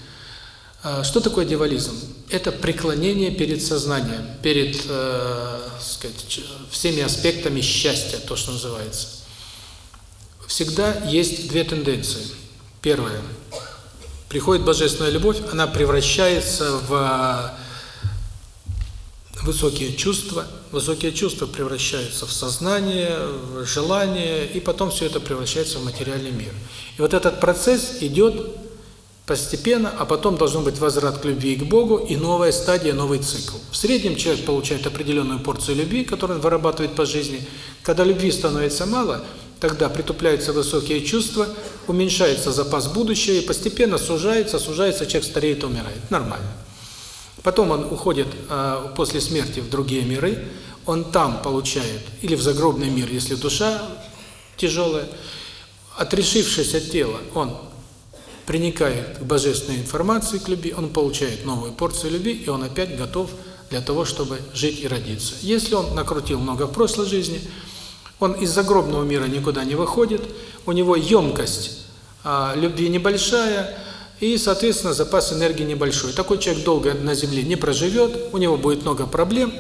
А, что такое дьяволизм? Это преклонение перед сознанием, перед, э, сказать, всеми аспектами счастья, то, что называется. Всегда есть две тенденции. Первая. Приходит божественная любовь, она превращается в высокие чувства, высокие чувства превращаются в сознание, в желание, и потом все это превращается в материальный мир. И вот этот процесс идет постепенно, а потом должен быть возврат к любви и к Богу, и новая стадия, новый цикл. В среднем человек получает определенную порцию любви, которую он вырабатывает по жизни. Когда любви становится мало, тогда притупляются высокие чувства, уменьшается запас будущего, и постепенно сужается, сужается, человек стареет умирает. Нормально. Потом он уходит э, после смерти в другие миры, он там получает, или в загробный мир, если душа тяжелая, отрешившись от тела, он приникает к божественной информации, к любви, он получает новую порцию любви, и он опять готов для того, чтобы жить и родиться. Если он накрутил много в прошлой жизни, он из загробного мира никуда не выходит, у него емкость а, любви небольшая, и, соответственно, запас энергии небольшой. Такой человек долго на Земле не проживет, у него будет много проблем,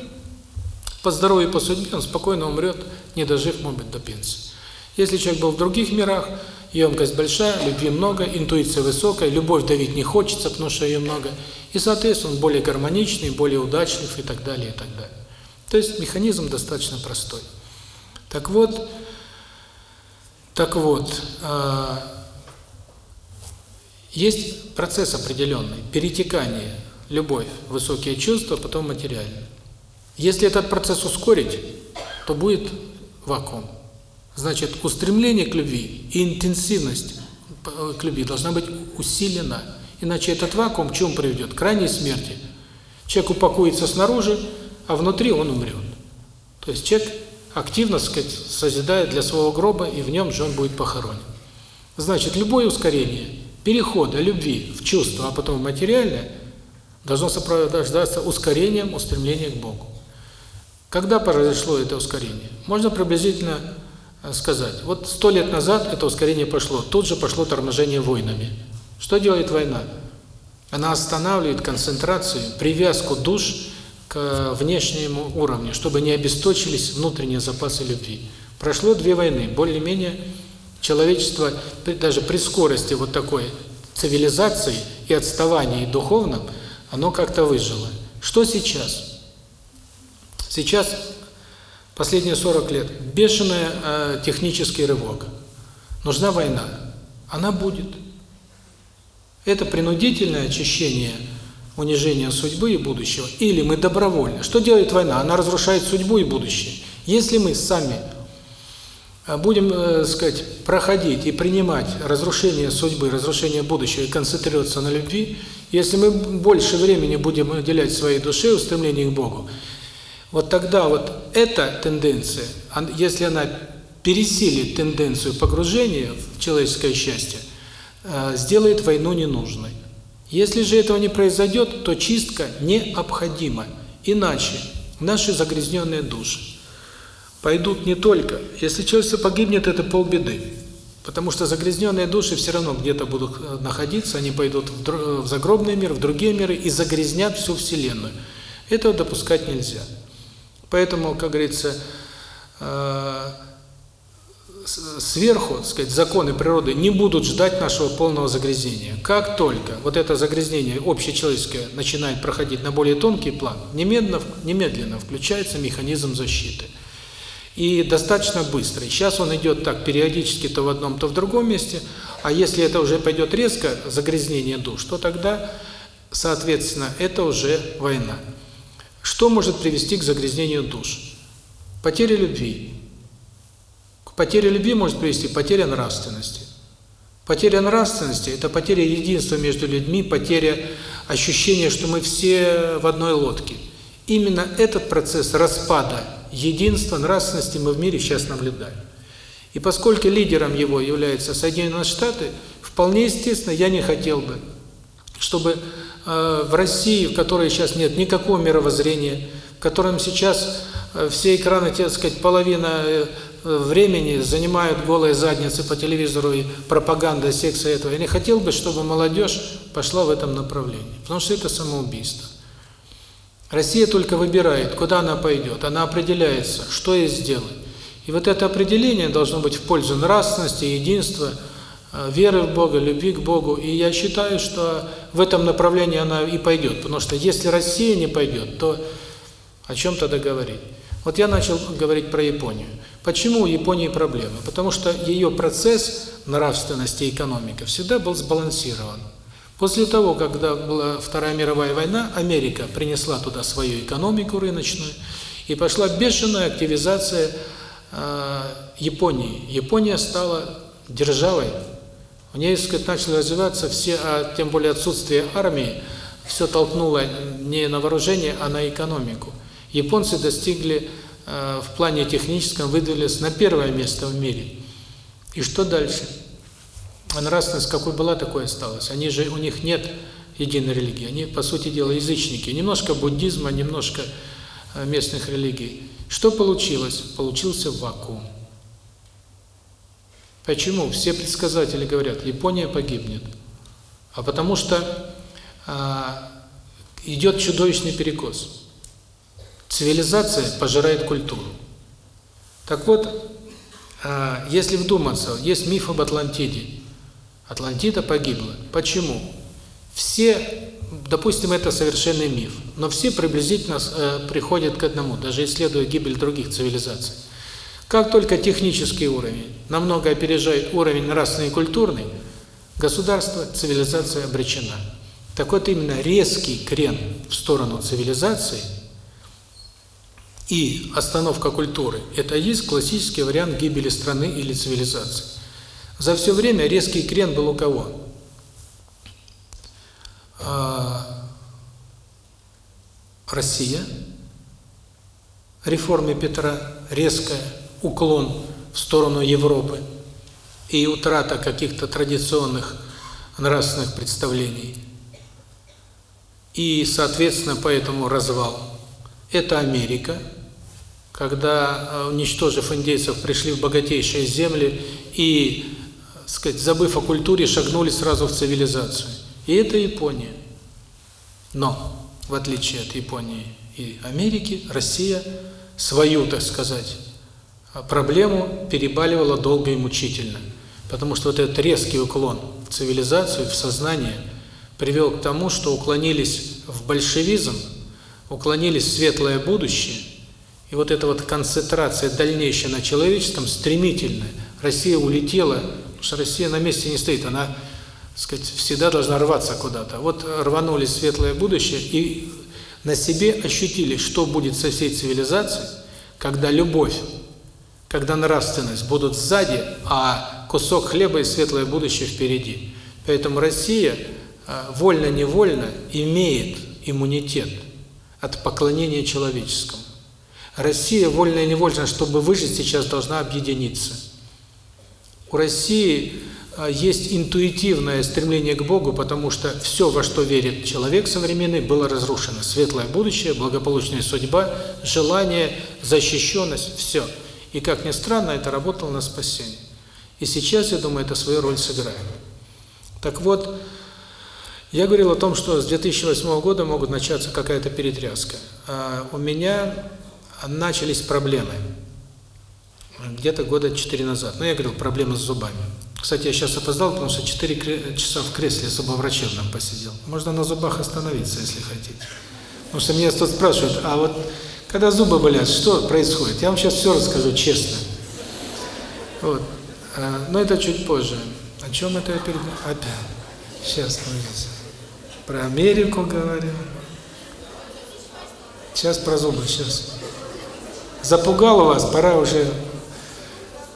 по здоровью по судьбе он спокойно умрет, не дожив, может до пенсии. Если человек был в других мирах, емкость большая, любви много, интуиция высокая, любовь давить не хочется, потому что ее много, и, соответственно, он более гармоничный, более удачлив и так далее, и так далее. То есть механизм достаточно простой. Так вот, так вот, э, есть процесс определенный, перетекание, любовь, высокие чувства, потом материальное. Если этот процесс ускорить, то будет вакуум. Значит, устремление к любви и интенсивность к любви должна быть усилена. Иначе этот вакуум к чему приведет? К крайней смерти. Человек упакуется снаружи, а внутри он умрет. То есть человек активно, сказать, созидает для своего гроба, и в нем же он будет похоронен. Значит, любое ускорение перехода любви в чувство, а потом в материальное, должно сопровождаться ускорением устремления к Богу. Когда произошло это ускорение? Можно приблизительно Э, сказать. Вот сто лет назад это ускорение пошло, тут же пошло торможение войнами. Что делает война? Она останавливает концентрацию, привязку душ к внешнему уровню, чтобы не обесточились внутренние запасы любви. Прошло две войны, более-менее человечество, даже при скорости вот такой цивилизации и отставании духовном, оно как-то выжило. Что сейчас? Сейчас последние 40 лет, бешеный э, технический рывок. Нужна война. Она будет. Это принудительное очищение, унижение судьбы и будущего. Или мы добровольно. Что делает война? Она разрушает судьбу и будущее. Если мы сами будем, э, сказать, проходить и принимать разрушение судьбы, разрушение будущего и концентрироваться на любви, если мы больше времени будем уделять своей душе, устремлению к Богу, вот тогда вот эта тенденция, если она пересилит тенденцию погружения в человеческое счастье, э, сделает войну ненужной. Если же этого не произойдет, то чистка необходима. Иначе наши загрязненные души пойдут не только... Если человечество погибнет, это полбеды. Потому что загрязненные души все равно где-то будут э, находиться, они пойдут в загробный мир, в другие миры и загрязнят всю Вселенную. Этого допускать нельзя. Поэтому, как говорится, э, сверху, так сказать, законы природы не будут ждать нашего полного загрязнения. Как только вот это загрязнение общечеловеческое начинает проходить на более тонкий план, немедленно, немедленно включается механизм защиты. И достаточно быстро. Сейчас он идет так периодически то в одном, то в другом месте, а если это уже пойдет резко, загрязнение душ, то тогда, соответственно, это уже война. Что может привести к загрязнению душ? Потеря любви, Потеря любви может привести потеря нравственности. Потеря нравственности – это потеря единства между людьми, потеря ощущения, что мы все в одной лодке. Именно этот процесс распада единства, нравственности мы в мире сейчас наблюдаем. И поскольку лидером его являются Соединенные Штаты, вполне естественно, я не хотел бы, чтобы э, в России, в которой сейчас нет никакого мировоззрения, в котором сейчас э, все экраны, так сказать, половина э, времени занимают голые задницы по телевизору и пропаганда секса этого. Я не хотел бы, чтобы молодежь пошла в этом направлении, потому что это самоубийство. Россия только выбирает, куда она пойдет, она определяется, что ей сделать. И вот это определение должно быть в пользу нравственности, единства, э, веры в Бога, любви к Богу. И я считаю, что в этом направлении она и пойдет, потому что если Россия не пойдет, то о чем тогда говорить? Вот я начал говорить про Японию. Почему у Японии проблемы? Потому что ее процесс нравственности и экономика всегда был сбалансирован. После того, когда была Вторая мировая война, Америка принесла туда свою экономику рыночную, и пошла бешеная активизация э, Японии. Япония стала державой. У нее, сказать, начали развиваться все, а тем более отсутствие армии, все толкнуло не на вооружение, а на экономику. Японцы достигли э, в плане техническом, выдвинулись на первое место в мире. И что дальше? А нравственность какой была, такой осталась. Они же, у них нет единой религии. Они, по сути дела, язычники. Немножко буддизма, немножко э, местных религий. Что получилось? Получился вакуум. Почему? Все предсказатели говорят, Япония погибнет. А потому что а, идет чудовищный перекос. Цивилизация пожирает культуру. Так вот, а, если вдуматься, есть миф об Атлантиде. Атлантида погибла. Почему? Все, допустим, это совершенный миф, но все приблизительно э, приходят к одному, даже исследуя гибель других цивилизаций. Как только технический уровень намного опережает уровень нравственный и культурный, государство, цивилизация обречена. Так вот, именно резкий крен в сторону цивилизации – и остановка культуры – это есть классический вариант гибели страны или цивилизации. За все время резкий крен был у кого? А, Россия, реформе Петра, резкая, уклон в сторону Европы и утрата каких-то традиционных нравственных представлений. И, соответственно, поэтому развал. Это Америка – когда, э, уничтожив индейцев, пришли в богатейшие земли и, сказать, забыв о культуре, шагнули сразу в цивилизацию. И это Япония. Но, в отличие от Японии и Америки, Россия свою, так сказать, проблему перебаливала долго и мучительно. Потому что вот этот резкий уклон в цивилизацию, в сознание привел к тому, что уклонились в большевизм, уклонились в светлое будущее, и вот эта вот концентрация дальнейшая на человеческом стремительная. Россия улетела, что Россия на месте не стоит, она, так сказать, всегда должна рваться куда-то. Вот рванулись в светлое будущее и на себе ощутили, что будет со всей цивилизацией, когда любовь, когда нравственность будут сзади, а кусок хлеба и светлое будущее впереди. Поэтому Россия а, вольно-невольно имеет иммунитет от поклонения человеческому. Россия, вольно или невольно, чтобы выжить, сейчас должна объединиться. У России а, есть интуитивное стремление к Богу, потому что все, во что верит человек современный, было разрушено. Светлое будущее, благополучная судьба, желание, защищенность – все. И, как ни странно, это работало на спасение. И сейчас, я думаю, это свою роль сыграет. Так вот, я говорил о том, что с 2008 года могут начаться какая-то перетряска. А у меня начались проблемы. Где-то года 4 назад. Ну, я говорил, проблемы с зубами. Кстати, я сейчас опоздал, потому что 4 часа в кресле зубоврачебном посидел. Можно на зубах остановиться, если хотите. Потому что меня тут спрашивают, а вот когда зубы болят, что происходит? Я вам сейчас все расскажу честно. Вот. А, но это чуть позже. О чем это я перед... Опять. Сейчас, смотрите. Про Америку говорил. Сейчас про зубы, сейчас. Запугал вас, пора уже...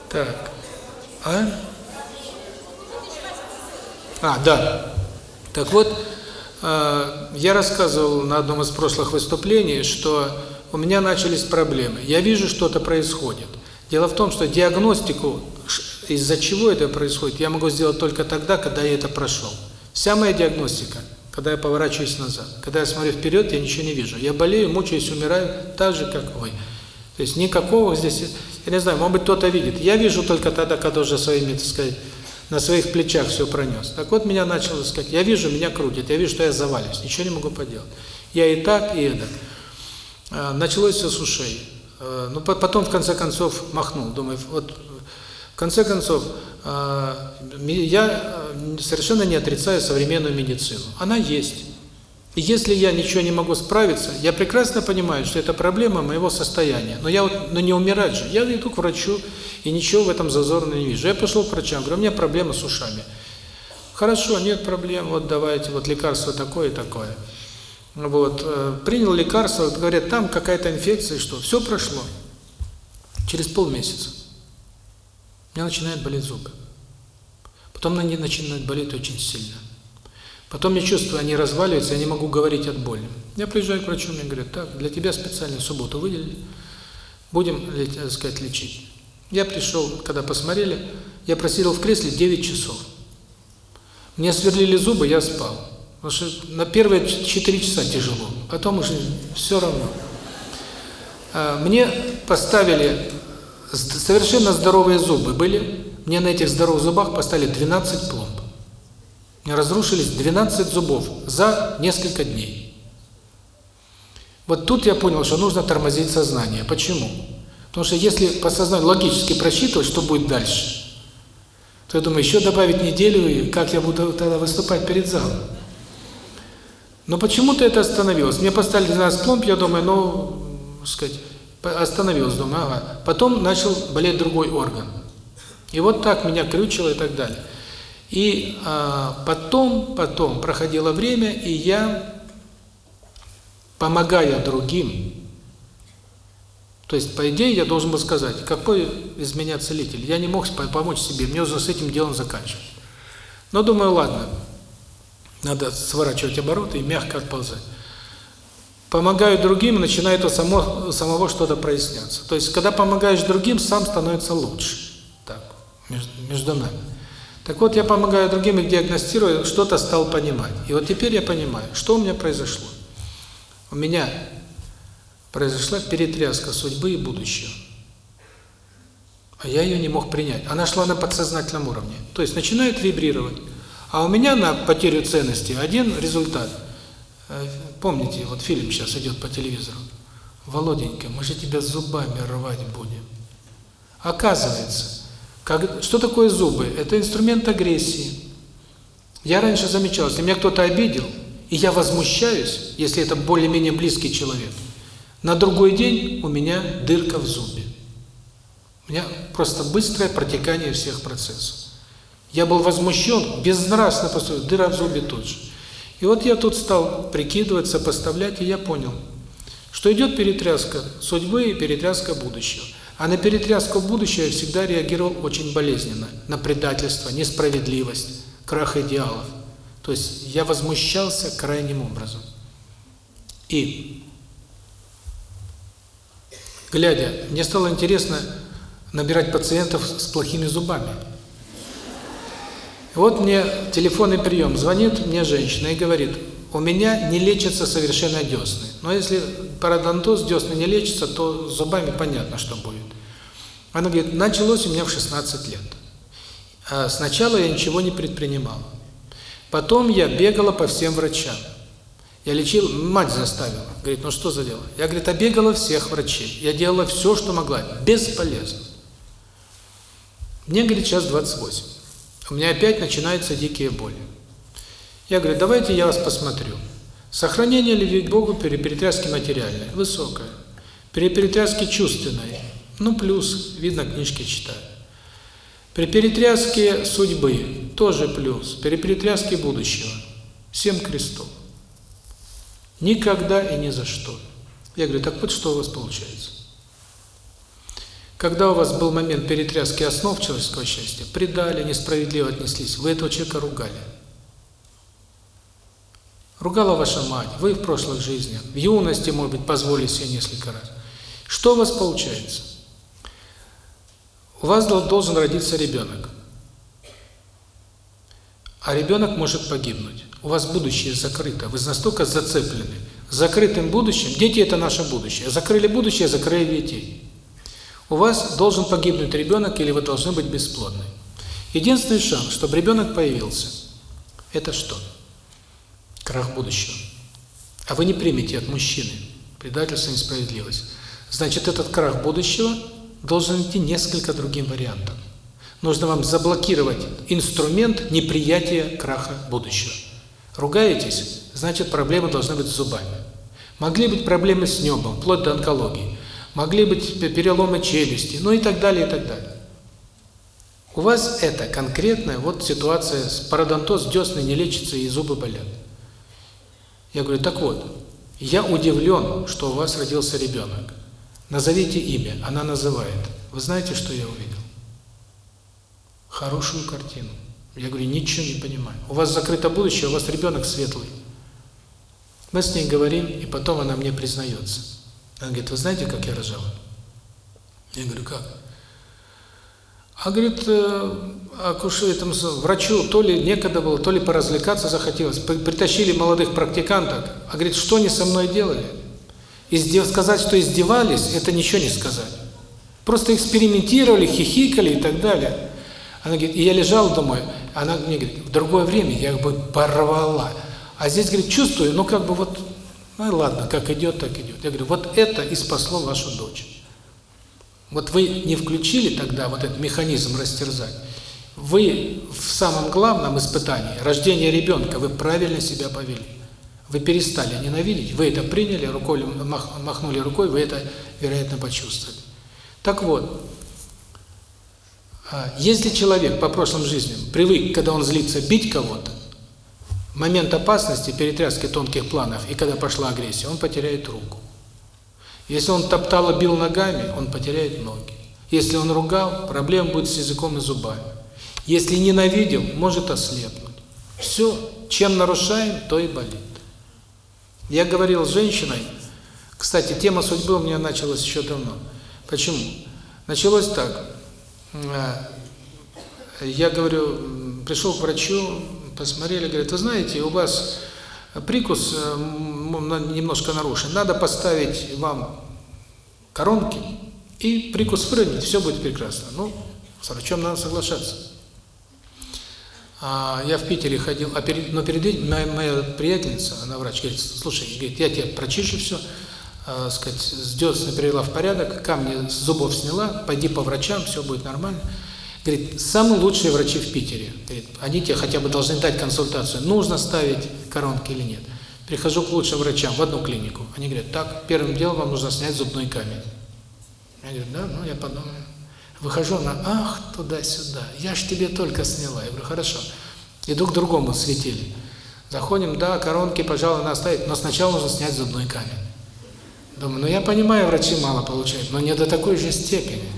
Так. А? А, да. Так вот, я рассказывал на одном из прошлых выступлений, что у меня начались проблемы. Я вижу, что-то происходит. Дело в том, что диагностику, из-за чего это происходит, я могу сделать только тогда, когда я это прошел. Вся моя диагностика, когда я поворачиваюсь назад. Когда я смотрю вперед, я ничего не вижу. Я болею, мучаюсь, умираю, так же, как вы. То есть никакого здесь, я не знаю, может быть, кто-то видит. Я вижу только тогда, когда уже своими, так сказать, на своих плечах все пронес. Так вот, меня начало сказать, я вижу, меня крутит, я вижу, что я завалюсь, ничего не могу поделать. Я и так, и это. А, началось все с ушей. А, ну, потом, в конце концов, махнул. Думаю, вот, в конце концов, а, я совершенно не отрицаю современную медицину. Она есть. И если я ничего не могу справиться, я прекрасно понимаю, что это проблема моего состояния. Но я вот, но не умирать же. Я иду к врачу, и ничего в этом зазорного не вижу. Я пошел к врачам, говорю, у меня проблема с ушами. Хорошо, нет проблем, вот давайте, вот лекарство такое и такое. Вот, э, принял лекарство, говорят, там какая-то инфекция, что все прошло. Через полмесяца. У меня начинает болеть зубы. Потом они начинают болеть очень сильно. Потом я чувствую, они разваливаются, я не могу говорить от боли. Я приезжаю к врачу, мне говорят, так, для тебя специальную субботу выделили, будем, так сказать, лечить. Я пришел, когда посмотрели, я просидел в кресле 9 часов. Мне сверлили зубы, я спал. Потому что на первые 4 часа тяжело, потом уже все равно. А, мне поставили совершенно здоровые зубы были, мне на этих здоровых зубах поставили 12 пломб. Разрушились 12 зубов за несколько дней. Вот тут я понял, что нужно тормозить сознание. Почему? Потому что если по сознанию логически просчитывать, что будет дальше, то я думаю, еще добавить неделю, и как я буду тогда выступать перед залом. Но почему-то это остановилось. Мне поставили 12 пломб, я думаю, ну, сказать, остановилось, думаю, ага. Потом начал болеть другой орган. И вот так меня крючило и так далее. И а, потом, потом проходило время, и я, помогая другим, то есть, по идее, я должен был сказать, какой из меня целитель? Я не мог помочь себе, мне нужно с этим делом заканчивать. Но думаю, ладно, надо сворачивать обороты и мягко отползать. Помогаю другим, начинает у само, самого что-то проясняться. То есть, когда помогаешь другим, сам становится лучше. Так, между, между нами. Так вот, я помогаю другим и диагностирую, что-то стал понимать. И вот теперь я понимаю, что у меня произошло. У меня произошла перетряска судьбы и будущего. А я ее не мог принять. Она шла на подсознательном уровне. То есть начинает вибрировать. А у меня на потерю ценности один результат. Э, помните, вот фильм сейчас идет по телевизору. Володенька, мы же тебя зубами рвать будем. Оказывается, как, что такое зубы? Это инструмент агрессии. Я раньше замечал, если меня кто-то обидел, и я возмущаюсь, если это более-менее близкий человек – на другой день у меня дырка в зубе. У меня просто быстрое протекание всех процессов. Я был возмущен, безнравственно поступил, дыра в зубе тут же. И вот я тут стал прикидывать, сопоставлять, и я понял, что идет перетряска судьбы и перетряска будущего. А на перетряску будущего я всегда реагировал очень болезненно. На предательство, несправедливость, крах идеалов. То есть я возмущался крайним образом. И глядя, мне стало интересно набирать пациентов с плохими зубами. Вот мне телефонный прием, звонит мне женщина и говорит, у меня не лечатся совершенно десны. Но если пародонтоз, десны не лечится, то зубами понятно, что будет. Она говорит, началось у меня в 16 лет. А сначала я ничего не предпринимал. Потом я бегала по всем врачам. Я лечил, мать заставила. Говорит, ну что за дело? Я, говорит, обегала всех врачей. Я делала все, что могла. Бесполезно. Мне, говорит, сейчас 28. У меня опять начинаются дикие боли. Я говорю, давайте я вас посмотрю. Сохранение любви к Богу при перетряске материальной, высокое. При перетряске чувственной, ну плюс, видно, книжки читаю. При перетряске судьбы, тоже плюс. При перетряске будущего, семь крестов. Никогда и ни за что. Я говорю, так вот что у вас получается. Когда у вас был момент перетряски основ человеческого счастья, предали, несправедливо отнеслись, вы этого человека ругали. Ругала ваша мать, вы в прошлых жизнях, в юности, может быть, позволили себе несколько раз. Что у вас получается? У вас должен родиться ребенок. А ребенок может погибнуть. У вас будущее закрыто, вы настолько зацеплены. Закрытым будущим, дети – это наше будущее. Закрыли будущее, закрыли детей. У вас должен погибнуть ребенок, или вы должны быть бесплодны. Единственный шанс, чтобы ребенок появился, это что? Крах будущего. А вы не примете от мужчины предательство и несправедливость. Значит, этот крах будущего должен идти несколько другим вариантом. Нужно вам заблокировать инструмент неприятия краха будущего. Ругаетесь, значит, проблемы должны быть с зубами. Могли быть проблемы с небом, вплоть до онкологии. Могли быть переломы челюсти, ну и так далее, и так далее. У вас это конкретная вот ситуация, с пародонтоз, десны не лечится и зубы болят. Я говорю, так вот, я удивлен, что у вас родился ребенок. Назовите имя. Она называет. Вы знаете, что я увидел? Хорошую картину. Я говорю, ничего не понимаю. У вас закрыто будущее, у вас ребенок светлый. Мы с ней говорим, и потом она мне признается. Она говорит, вы знаете, как я рожала? Я говорю, как? А говорит, э, акушер, этому врачу то ли некогда было, то ли поразвлекаться захотелось. Притащили молодых практиканток. А говорит, что они со мной делали? Издев... Сказать, что издевались, это ничего не сказать. Просто экспериментировали, хихикали и так далее. Она говорит, и я лежал, думаю, она мне говорит, в другое время я бы порвала. А здесь, говорит, чувствую, ну как бы вот, ну ладно, как идет, так идет. Я говорю, вот это и спасло вашу дочь. Вот вы не включили тогда вот этот механизм растерзать. Вы в самом главном испытании, рождение ребенка, вы правильно себя повели. Вы перестали ненавидеть, вы это приняли, рукой мах, махнули рукой, вы это, вероятно, почувствовали. Так вот, а, если человек по прошлым жизням привык, когда он злится, бить кого-то, момент опасности, перетряски тонких планов, и когда пошла агрессия, он потеряет руку. Если он топтал и бил ногами, он потеряет ноги. Если он ругал, проблем будет с языком и зубами. Если ненавидел, может ослепнуть. Все, чем нарушаем, то и болит. Я говорил с женщиной, кстати, тема судьбы у меня началась еще давно. Почему? Началось так. Э, я говорю, пришел к врачу, посмотрели, говорят, вы знаете, у вас прикус э, немножко нарушен, надо поставить вам коронки и прикус выровнять, все будет прекрасно. Ну, с врачом надо соглашаться. А я в Питере ходил, а перед, но перед этим моя, моя приятельница, она врач, говорит, слушай, говорит, я тебе прочищу все, э, сказать, с десны привела в порядок, камни с зубов сняла, пойди по врачам, все будет нормально. Говорит, самые лучшие врачи в Питере, говорит, они тебе хотя бы должны дать консультацию, нужно ставить коронки или нет. Прихожу к лучшим врачам в одну клинику, они говорят, так, первым делом вам нужно снять зубной камень. Я говорю, да, ну я подумаю. Выхожу, она, ах, туда-сюда, я ж тебе только сняла. Я говорю, хорошо. Иду к другому светили. Заходим, да, коронки, пожалуй, надо ставить, но сначала нужно снять зубной камень. Думаю, ну я понимаю, врачи мало получают, но не до такой же степени.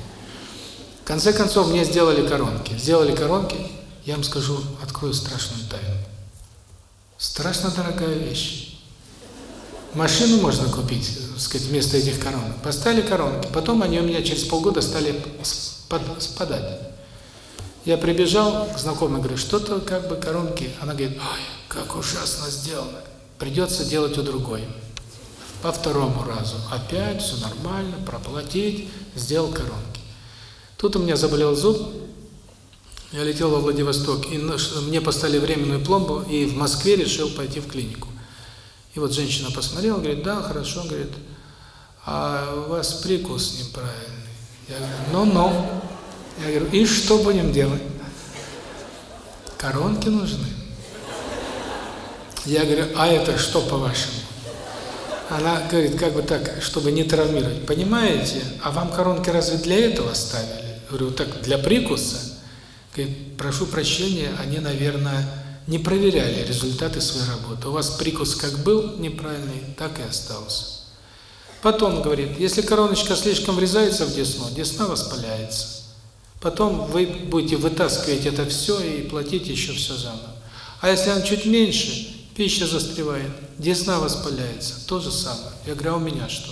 В конце концов, мне сделали коронки. Сделали коронки, я вам скажу, открою страшную тайну. Страшно дорогая вещь. Машину можно купить, так сказать, вместо этих коронок. Поставили коронки, потом они у меня через полгода стали спадать. Я прибежал к знакомой, говорю, что-то как бы коронки. Она говорит, ой, как ужасно сделано. Придется делать у другой. По второму разу. Опять все нормально, проплатить, сделал коронки. Тут у меня заболел зуб, Я летел во Владивосток, и мне поставили временную пломбу, и в Москве решил пойти в клинику. И вот женщина посмотрела, говорит, да, хорошо, говорит, а у вас прикус неправильный. Я говорю, ну-ну. Я говорю, и что будем делать? Коронки нужны. Я говорю, а это что по-вашему? Она говорит, как бы так, чтобы не травмировать. Понимаете, а вам коронки разве для этого ставили? Я говорю, так для прикуса? Прошу прощения, они, наверное, не проверяли результаты своей работы. У вас прикус как был неправильный, так и остался. Потом, говорит, если короночка слишком врезается в десну, десна воспаляется. Потом вы будете вытаскивать это все и платить еще все заново. А если она чуть меньше, пища застревает, десна воспаляется, то же самое. Я говорю, а у меня что?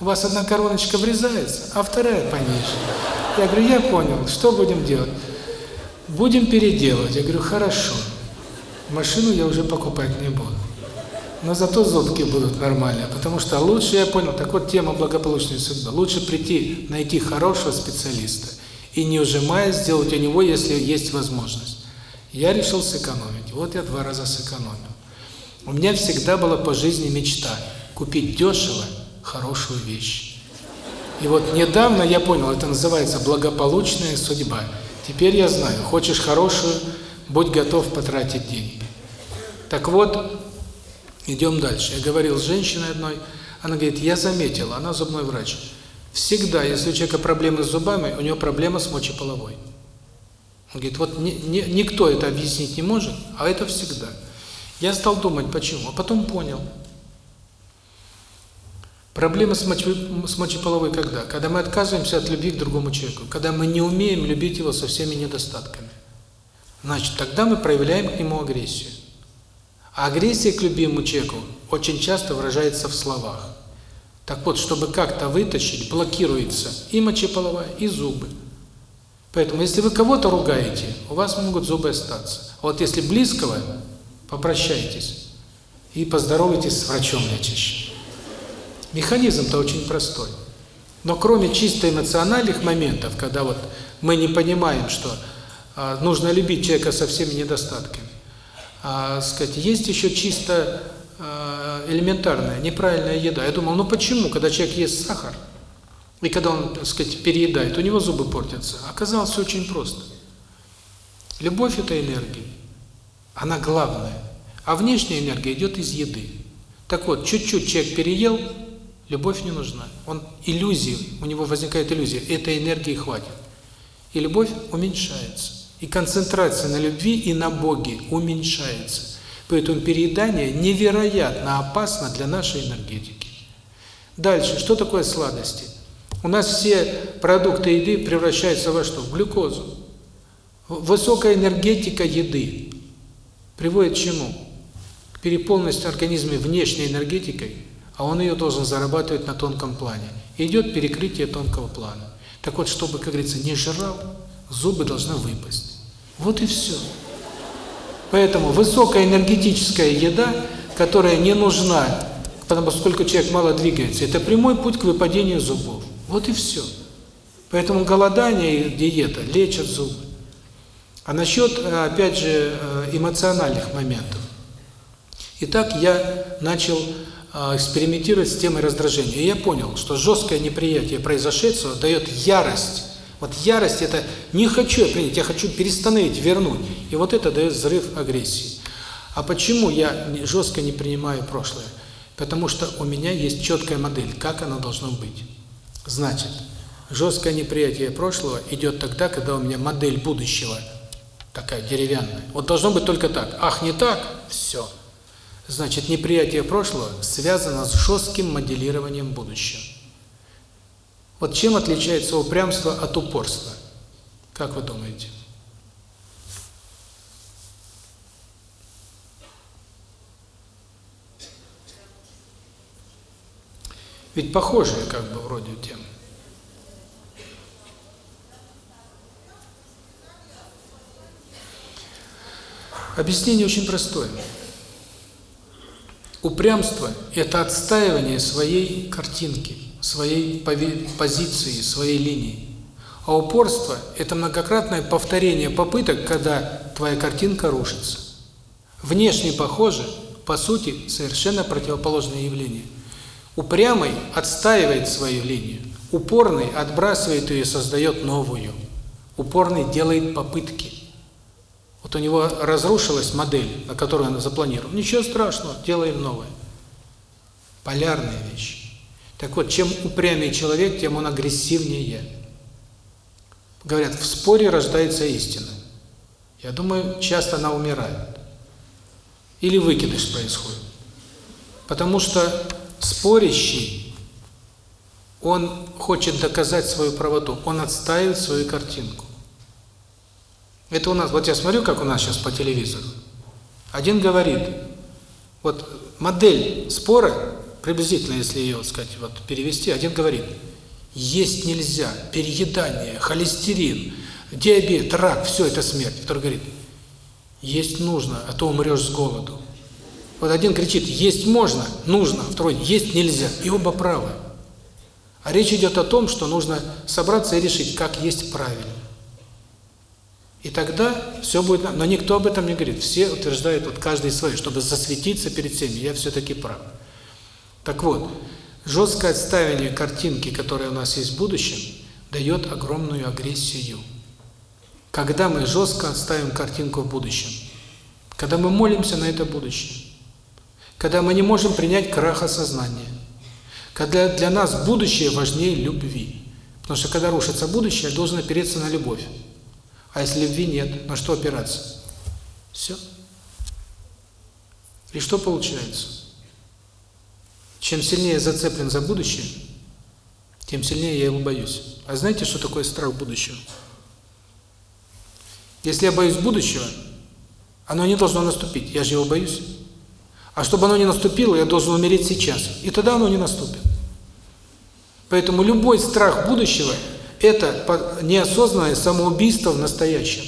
У вас одна короночка врезается, а вторая пониже. Я говорю, я понял, что будем делать? Будем переделывать. Я говорю, хорошо. Машину я уже покупать не буду. Но зато зубки будут нормальные, потому что лучше, я понял, так вот тема благополучной судьбы, лучше прийти, найти хорошего специалиста и не ужимаясь сделать у него, если есть возможность. Я решил сэкономить, вот я два раза сэкономил. У меня всегда была по жизни мечта купить дешево хорошую вещь. И вот недавно я понял, это называется благополучная судьба. Теперь я знаю, хочешь хорошую, будь готов потратить деньги. Так вот, идем дальше. Я говорил с женщиной одной, она говорит, я заметила, она зубной врач. Всегда, если у человека проблемы с зубами, у него проблема с мочеполовой. Он говорит, вот ни, ни, никто это объяснить не может, а это всегда. Я стал думать, почему, а потом понял. Проблема с, моче, с мочеполовой когда? Когда мы отказываемся от любви к другому человеку, когда мы не умеем любить его со всеми недостатками. Значит, тогда мы проявляем к нему агрессию. А агрессия к любимому человеку очень часто выражается в словах. Так вот, чтобы как-то вытащить, блокируется и мочеполовая, и зубы. Поэтому, если вы кого-то ругаете, у вас могут зубы остаться. А вот если близкого, попрощайтесь и поздоровайтесь с врачом лечащим. Механизм-то очень простой. Но кроме чисто эмоциональных моментов, когда вот мы не понимаем, что а, нужно любить человека со всеми недостатками, а, сказать, есть еще чисто а, элементарная, неправильная еда. Я думал, ну почему, когда человек ест сахар, и когда он, так сказать, переедает, у него зубы портятся. Оказалось, очень просто. Любовь – это энергия. Она главная. А внешняя энергия идет из еды. Так вот, чуть-чуть человек переел, любовь не нужна. Он иллюзии, у него возникает иллюзия, этой энергии хватит. И любовь уменьшается. И концентрация на любви и на Боге уменьшается. Поэтому переедание невероятно опасно для нашей энергетики. Дальше, что такое сладости? У нас все продукты еды превращаются во что? В глюкозу. Высокая энергетика еды приводит к чему? К переполненности организма внешней энергетикой, а он ее должен зарабатывать на тонком плане. идет перекрытие тонкого плана. Так вот, чтобы, как говорится, не жрал, зубы должны выпасть. Вот и все. Поэтому высокая энергетическая еда, которая не нужна, потому сколько человек мало двигается, это прямой путь к выпадению зубов. Вот и все. Поэтому голодание и диета лечат зубы. А насчет, опять же, эмоциональных моментов. Итак, я начал экспериментировать с темой раздражения. И я понял, что жесткое неприятие произошедшего дает ярость вот ярость – это не хочу я принять, я хочу перестановить, вернуть. И вот это дает взрыв агрессии. А почему я жестко не принимаю прошлое? Потому что у меня есть четкая модель, как оно должно быть. Значит, жесткое неприятие прошлого идет тогда, когда у меня модель будущего такая деревянная. Вот должно быть только так. Ах, не так? Все. Значит, неприятие прошлого связано с жестким моделированием будущего. Вот чем отличается упрямство от упорства? Как вы думаете? Ведь похожие как бы вроде тем. Объяснение очень простое. Упрямство – это отстаивание своей картинки своей позиции, своей линии. А упорство – это многократное повторение попыток, когда твоя картинка рушится. Внешне похоже, по сути, совершенно противоположное явление. Упрямый отстаивает свою линию, упорный отбрасывает ее и создает новую. Упорный делает попытки. Вот у него разрушилась модель, на которую он запланировал. Ничего страшного, делаем новое. Полярная вещь. Так вот, чем упрямее человек, тем он агрессивнее. Говорят, в споре рождается истина. Я думаю, часто она умирает. Или выкидыш происходит. Потому что спорящий, он хочет доказать свою правоту, он отстаивает свою картинку. Это у нас, вот я смотрю, как у нас сейчас по телевизору. Один говорит, вот модель спора, приблизительно, если ее, вот сказать, вот перевести, один говорит, есть нельзя, переедание, холестерин, диабет, рак, все это смерть. Второй говорит, есть нужно, а то умрешь с голоду. Вот один кричит, есть можно, нужно, второй, есть нельзя, и оба правы. А речь идет о том, что нужно собраться и решить, как есть правильно. И тогда все будет... Но никто об этом не говорит. Все утверждают, вот каждый свое, чтобы засветиться перед всеми. Я все-таки прав. Так вот, жесткое отставление картинки, которая у нас есть в будущем, дает огромную агрессию. Когда мы жестко отставим картинку в будущем, когда мы молимся на это будущее, когда мы не можем принять крах осознания, когда для нас будущее важнее любви. Потому что когда рушится будущее, должен опереться на любовь. А если любви нет, на что опираться? Все. И что получается? Чем сильнее зацеплен за будущее, тем сильнее я его боюсь. А знаете, что такое страх будущего? Если я боюсь будущего, оно не должно наступить, я же его боюсь. А чтобы оно не наступило, я должен умереть сейчас. И тогда оно не наступит. Поэтому любой страх будущего – это неосознанное самоубийство в настоящем.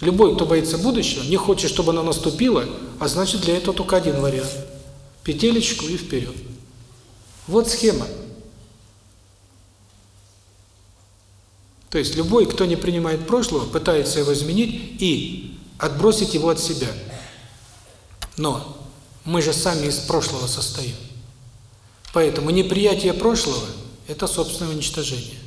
Любой, кто боится будущего, не хочет, чтобы оно наступило, а значит для этого только один вариант. Петелечку и вперед. Вот схема. То есть любой, кто не принимает прошлого, пытается его изменить и отбросить его от себя. Но мы же сами из прошлого состоим. Поэтому неприятие прошлого – это собственное уничтожение.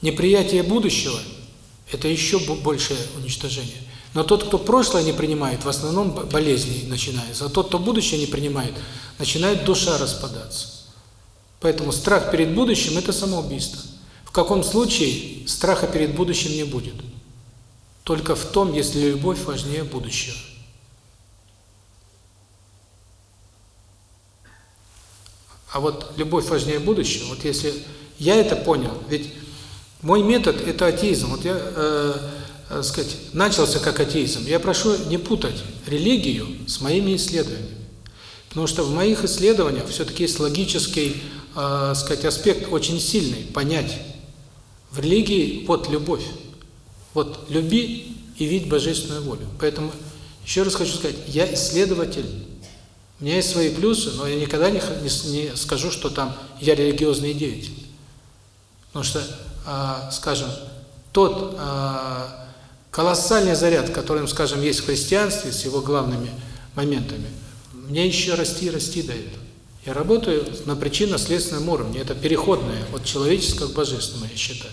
Неприятие будущего – это еще большее уничтожение. Но тот, кто прошлое не принимает, в основном болезни начинается. А тот, кто будущее не принимает, начинает душа распадаться. Поэтому страх перед будущим – это самоубийство. В каком случае страха перед будущим не будет? Только в том, если любовь важнее будущего. А вот любовь важнее будущего, вот если я это понял, ведь мой метод – это атеизм. Вот я, э, э, сказать, начался как атеизм. Я прошу не путать религию с моими исследованиями. Потому что в моих исследованиях все-таки есть логический, э, сказать, аспект очень сильный – понять. В религии вот любовь. Вот люби и видь божественную волю. Поэтому еще раз хочу сказать, я исследователь у меня есть свои плюсы, но я никогда не, не, не скажу, что там я религиозный деятель. Потому что, э, скажем, тот э, колоссальный заряд, который, скажем, есть в христианстве с его главными моментами, мне еще расти и расти до. Я работаю на причинно-следственном уровне. Это переходное от человеческого к божественному, я считаю.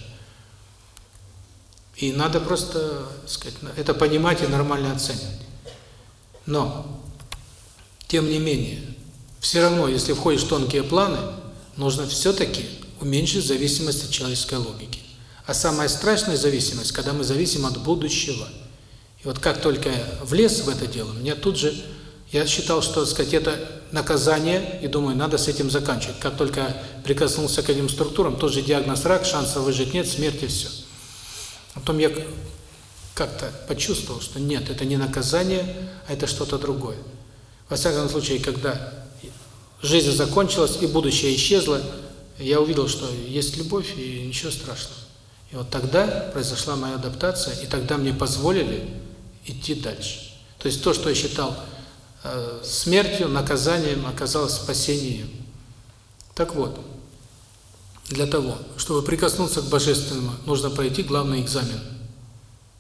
И надо просто, сказать, это понимать и нормально оценивать. Но тем не менее, все равно, если входишь в тонкие планы, нужно все-таки уменьшить зависимость от человеческой логики. А самая страшная зависимость, когда мы зависим от будущего. И вот как только влез в это дело, мне тут же, я считал, что, так сказать, это наказание, и думаю, надо с этим заканчивать. Как только прикоснулся к этим структурам, тот же диагноз рак, шансов выжить нет, смерть и все. Потом я как-то почувствовал, что нет, это не наказание, а это что-то другое. Во всяком случае, когда жизнь закончилась и будущее исчезло, я увидел, что есть любовь и ничего страшного. И вот тогда произошла моя адаптация, и тогда мне позволили идти дальше. То есть то, что я считал э, смертью, наказанием, оказалось спасением. Так вот, Для того, чтобы прикоснуться к Божественному, нужно пройти главный экзамен.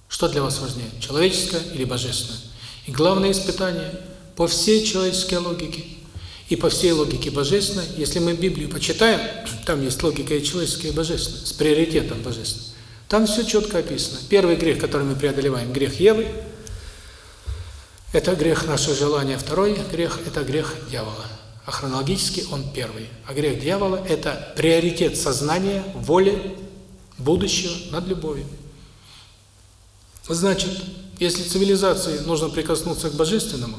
Что для вас важнее, человеческое или божественное? И главное испытание по всей человеческой логике и по всей логике божественной, если мы Библию почитаем, там есть логика и человеческая, и божественная, с приоритетом божественной. Там все четко описано. Первый грех, который мы преодолеваем, грех Евы, это грех нашего желания. Второй грех – это грех дьявола. А хронологически он первый. А грех дьявола – это приоритет сознания, воли, будущего над любовью. Значит, если цивилизации нужно прикоснуться к Божественному,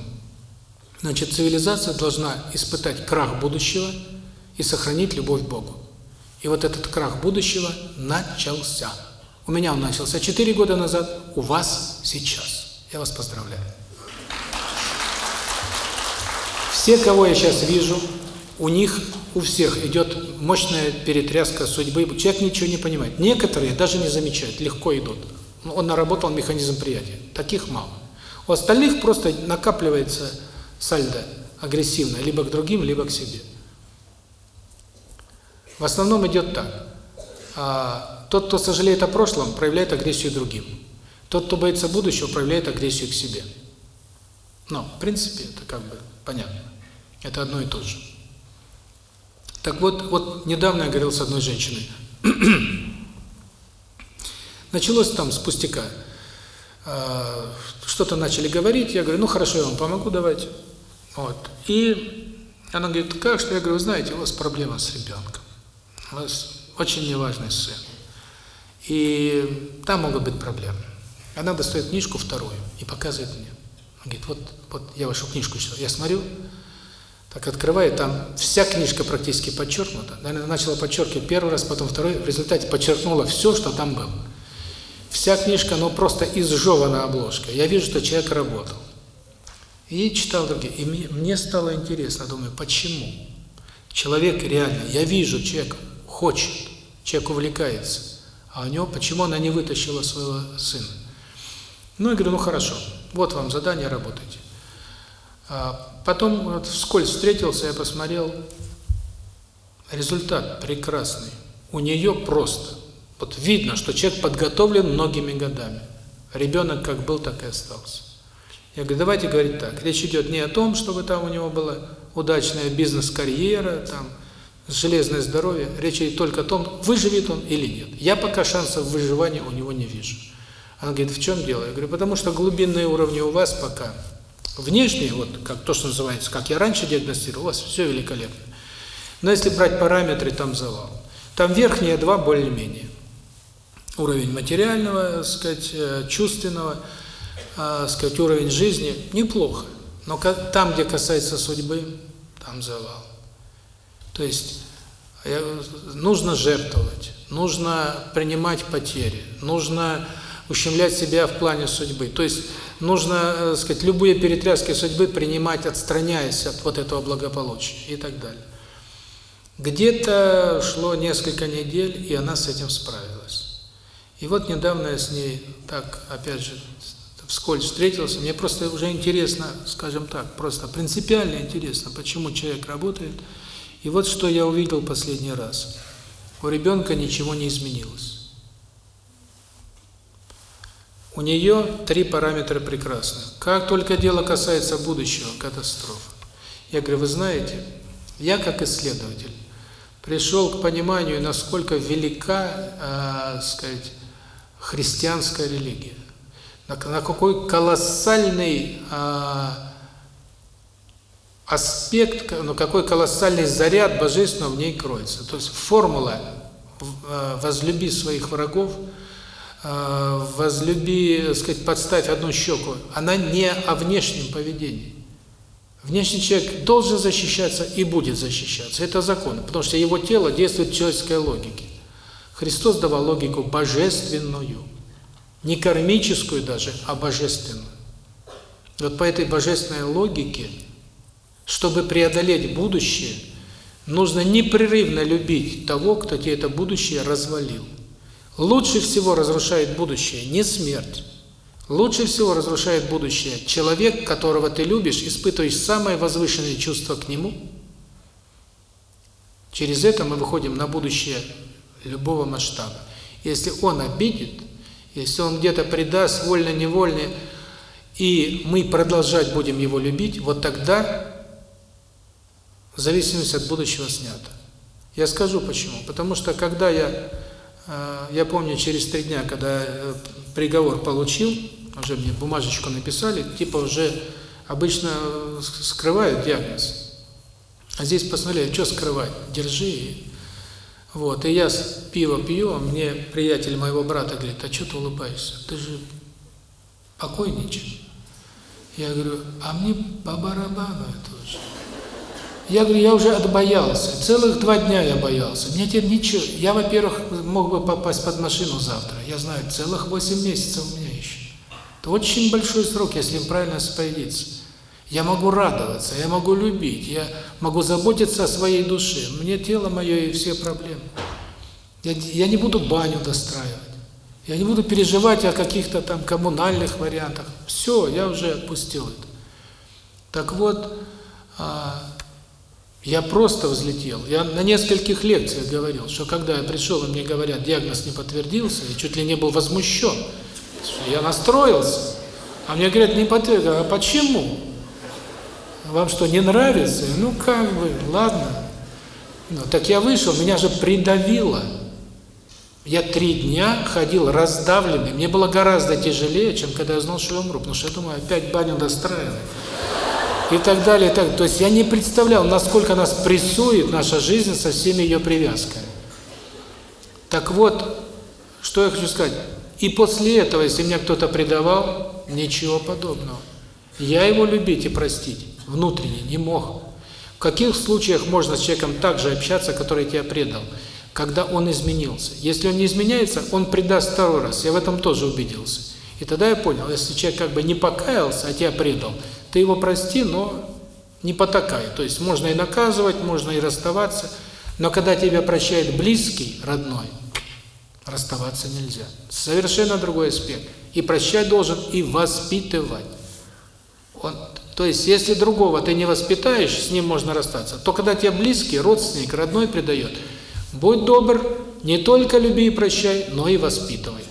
значит, цивилизация должна испытать крах будущего и сохранить любовь к Богу. И вот этот крах будущего начался. У меня он начался 4 года назад, у вас сейчас. Я вас поздравляю. Все, кого я сейчас вижу, у них, у всех идет мощная перетряска судьбы. Человек ничего не понимает. Некоторые даже не замечают, легко идут. Ну, он наработал механизм приятия. Таких мало. У остальных просто накапливается сальдо агрессивно, либо к другим, либо к себе. В основном идет так. А, тот, кто сожалеет о прошлом, проявляет агрессию другим. Тот, кто боится будущего, проявляет агрессию к себе. Но, в принципе, это как бы понятно. Это одно и то же. Так вот, вот недавно я говорил с одной женщиной. Началось там с пустяка. А, что-то начали говорить, я говорю, ну хорошо, я вам помогу, давайте. Вот. И она говорит, как что? Я говорю, знаете, у вас проблема с ребенком. У вас очень неважный сын. И там могут быть проблемы. Она достает книжку вторую и показывает мне. Она говорит, вот, вот я вашу книжку читал. Я смотрю, так открываю, там вся книжка практически подчеркнута. Наверное, начала подчеркивать первый раз, потом второй. В результате подчеркнула все, что там было. Вся книжка, ну, просто изжевана обложка. Я вижу, что человек работал. И читал другие. И мне, стало интересно, думаю, почему? Человек реально, я вижу, человек хочет, человек увлекается. А у него, почему она не вытащила своего сына? Ну, я говорю, ну хорошо, вот вам задание, работайте. А потом вот вскользь встретился, я посмотрел, результат прекрасный. У нее просто вот видно, что человек подготовлен многими годами. Ребенок как был, так и остался. Я говорю, давайте говорить так. Речь идет не о том, чтобы там у него была удачная бизнес-карьера, там, железное здоровье. Речь идет только о том, выживет он или нет. Я пока шансов выживания у него не вижу. Она говорит, в чем дело? Я говорю, потому что глубинные уровни у вас пока. Внешние, вот как то, что называется, как я раньше диагностировал, у вас все великолепно. Но если брать параметры, там завал. Там верхние два более-менее уровень материального, сказать, э, чувственного, э, сказать, уровень жизни неплохо. Но там, где касается судьбы, там завал. То есть нужно жертвовать, нужно принимать потери, нужно ущемлять себя в плане судьбы. То есть нужно, э, сказать, любые перетряски судьбы принимать, отстраняясь от вот этого благополучия и так далее. Где-то шло несколько недель, и она с этим справилась. И вот недавно я с ней так, опять же, вскользь встретился. Мне просто уже интересно, скажем так, просто принципиально интересно, почему человек работает. И вот что я увидел последний раз. У ребенка ничего не изменилось. У нее три параметра прекрасны. Как только дело касается будущего, катастрофа. Я говорю, вы знаете, я как исследователь пришел к пониманию, насколько велика, э, сказать, христианская религия. На, на какой колоссальный э, аспект, ну какой колоссальный заряд божественного в ней кроется. То есть формула э, «возлюби своих врагов», э, «возлюби», сказать, «подставь одну щеку», она не о внешнем поведении. Внешний человек должен защищаться и будет защищаться. Это закон, потому что его тело действует в человеческой логике. Христос давал логику божественную. Не кармическую даже, а божественную. Вот по этой божественной логике, чтобы преодолеть будущее, нужно непрерывно любить того, кто тебе это будущее развалил. Лучше всего разрушает будущее не смерть. Лучше всего разрушает будущее человек, которого ты любишь, испытываешь самое возвышенное чувство к нему – Через это мы выходим на будущее любого масштаба. Если он обидит, если он где-то предаст, вольно-невольно, и мы продолжать будем его любить, вот тогда зависимость от будущего снята. Я скажу почему. Потому что когда я, э, я помню через три дня, когда э, приговор получил, уже мне бумажечку написали, типа уже обычно скрывают диагноз. А здесь посмотрели, что скрывать, держи. Вот, и я пиво пью, а мне приятель моего брата говорит, а что ты улыбаешься? Ты же покойничаешь. Я говорю, а мне по барабану это уже. Я говорю, я уже отбоялся. Целых два дня я боялся. Мне теперь ничего. Я, во-первых, мог бы попасть под машину завтра. Я знаю, целых восемь месяцев у меня еще. Это очень большой срок, если им правильно распорядиться. Я могу радоваться, я могу любить, я могу заботиться о своей душе. Мне тело мое и все проблемы. Я, я не буду баню достраивать. Я не буду переживать о каких-то там коммунальных вариантах. Все, я уже отпустил это. Так вот, а, я просто взлетел. Я на нескольких лекциях говорил, что когда я пришел, и мне говорят, диагноз не подтвердился, я чуть ли не был возмущен. Я настроился. А мне говорят, не подтвердился. А почему? Вам что, не нравится? Ну, как бы, ладно. Ну, так я вышел, меня же придавило. Я три дня ходил раздавленный. Мне было гораздо тяжелее, чем когда я знал, что я умру. Потому что я думаю, опять баню достраивать. И так далее, и так. То есть я не представлял, насколько нас прессует наша жизнь со всеми ее привязками. Так вот, что я хочу сказать. И после этого, если меня кто-то предавал, ничего подобного. Я его любить и простить внутренне не мог. В каких случаях можно с человеком так же общаться, который тебя предал? когда он изменился. Если он не изменяется, он предаст второй раз. Я в этом тоже убедился. И тогда я понял, если человек как бы не покаялся, а тебя предал, ты его прости, но не потакай. То есть можно и наказывать, можно и расставаться, но когда тебя прощает близкий, родной, расставаться нельзя. Совершенно другой аспект. И прощать должен, и воспитывать. Он, то есть, если другого ты не воспитаешь, с ним можно расстаться, то когда тебя близкий, родственник, родной предает – Будь добр, не только люби и прощай, но и воспитывай.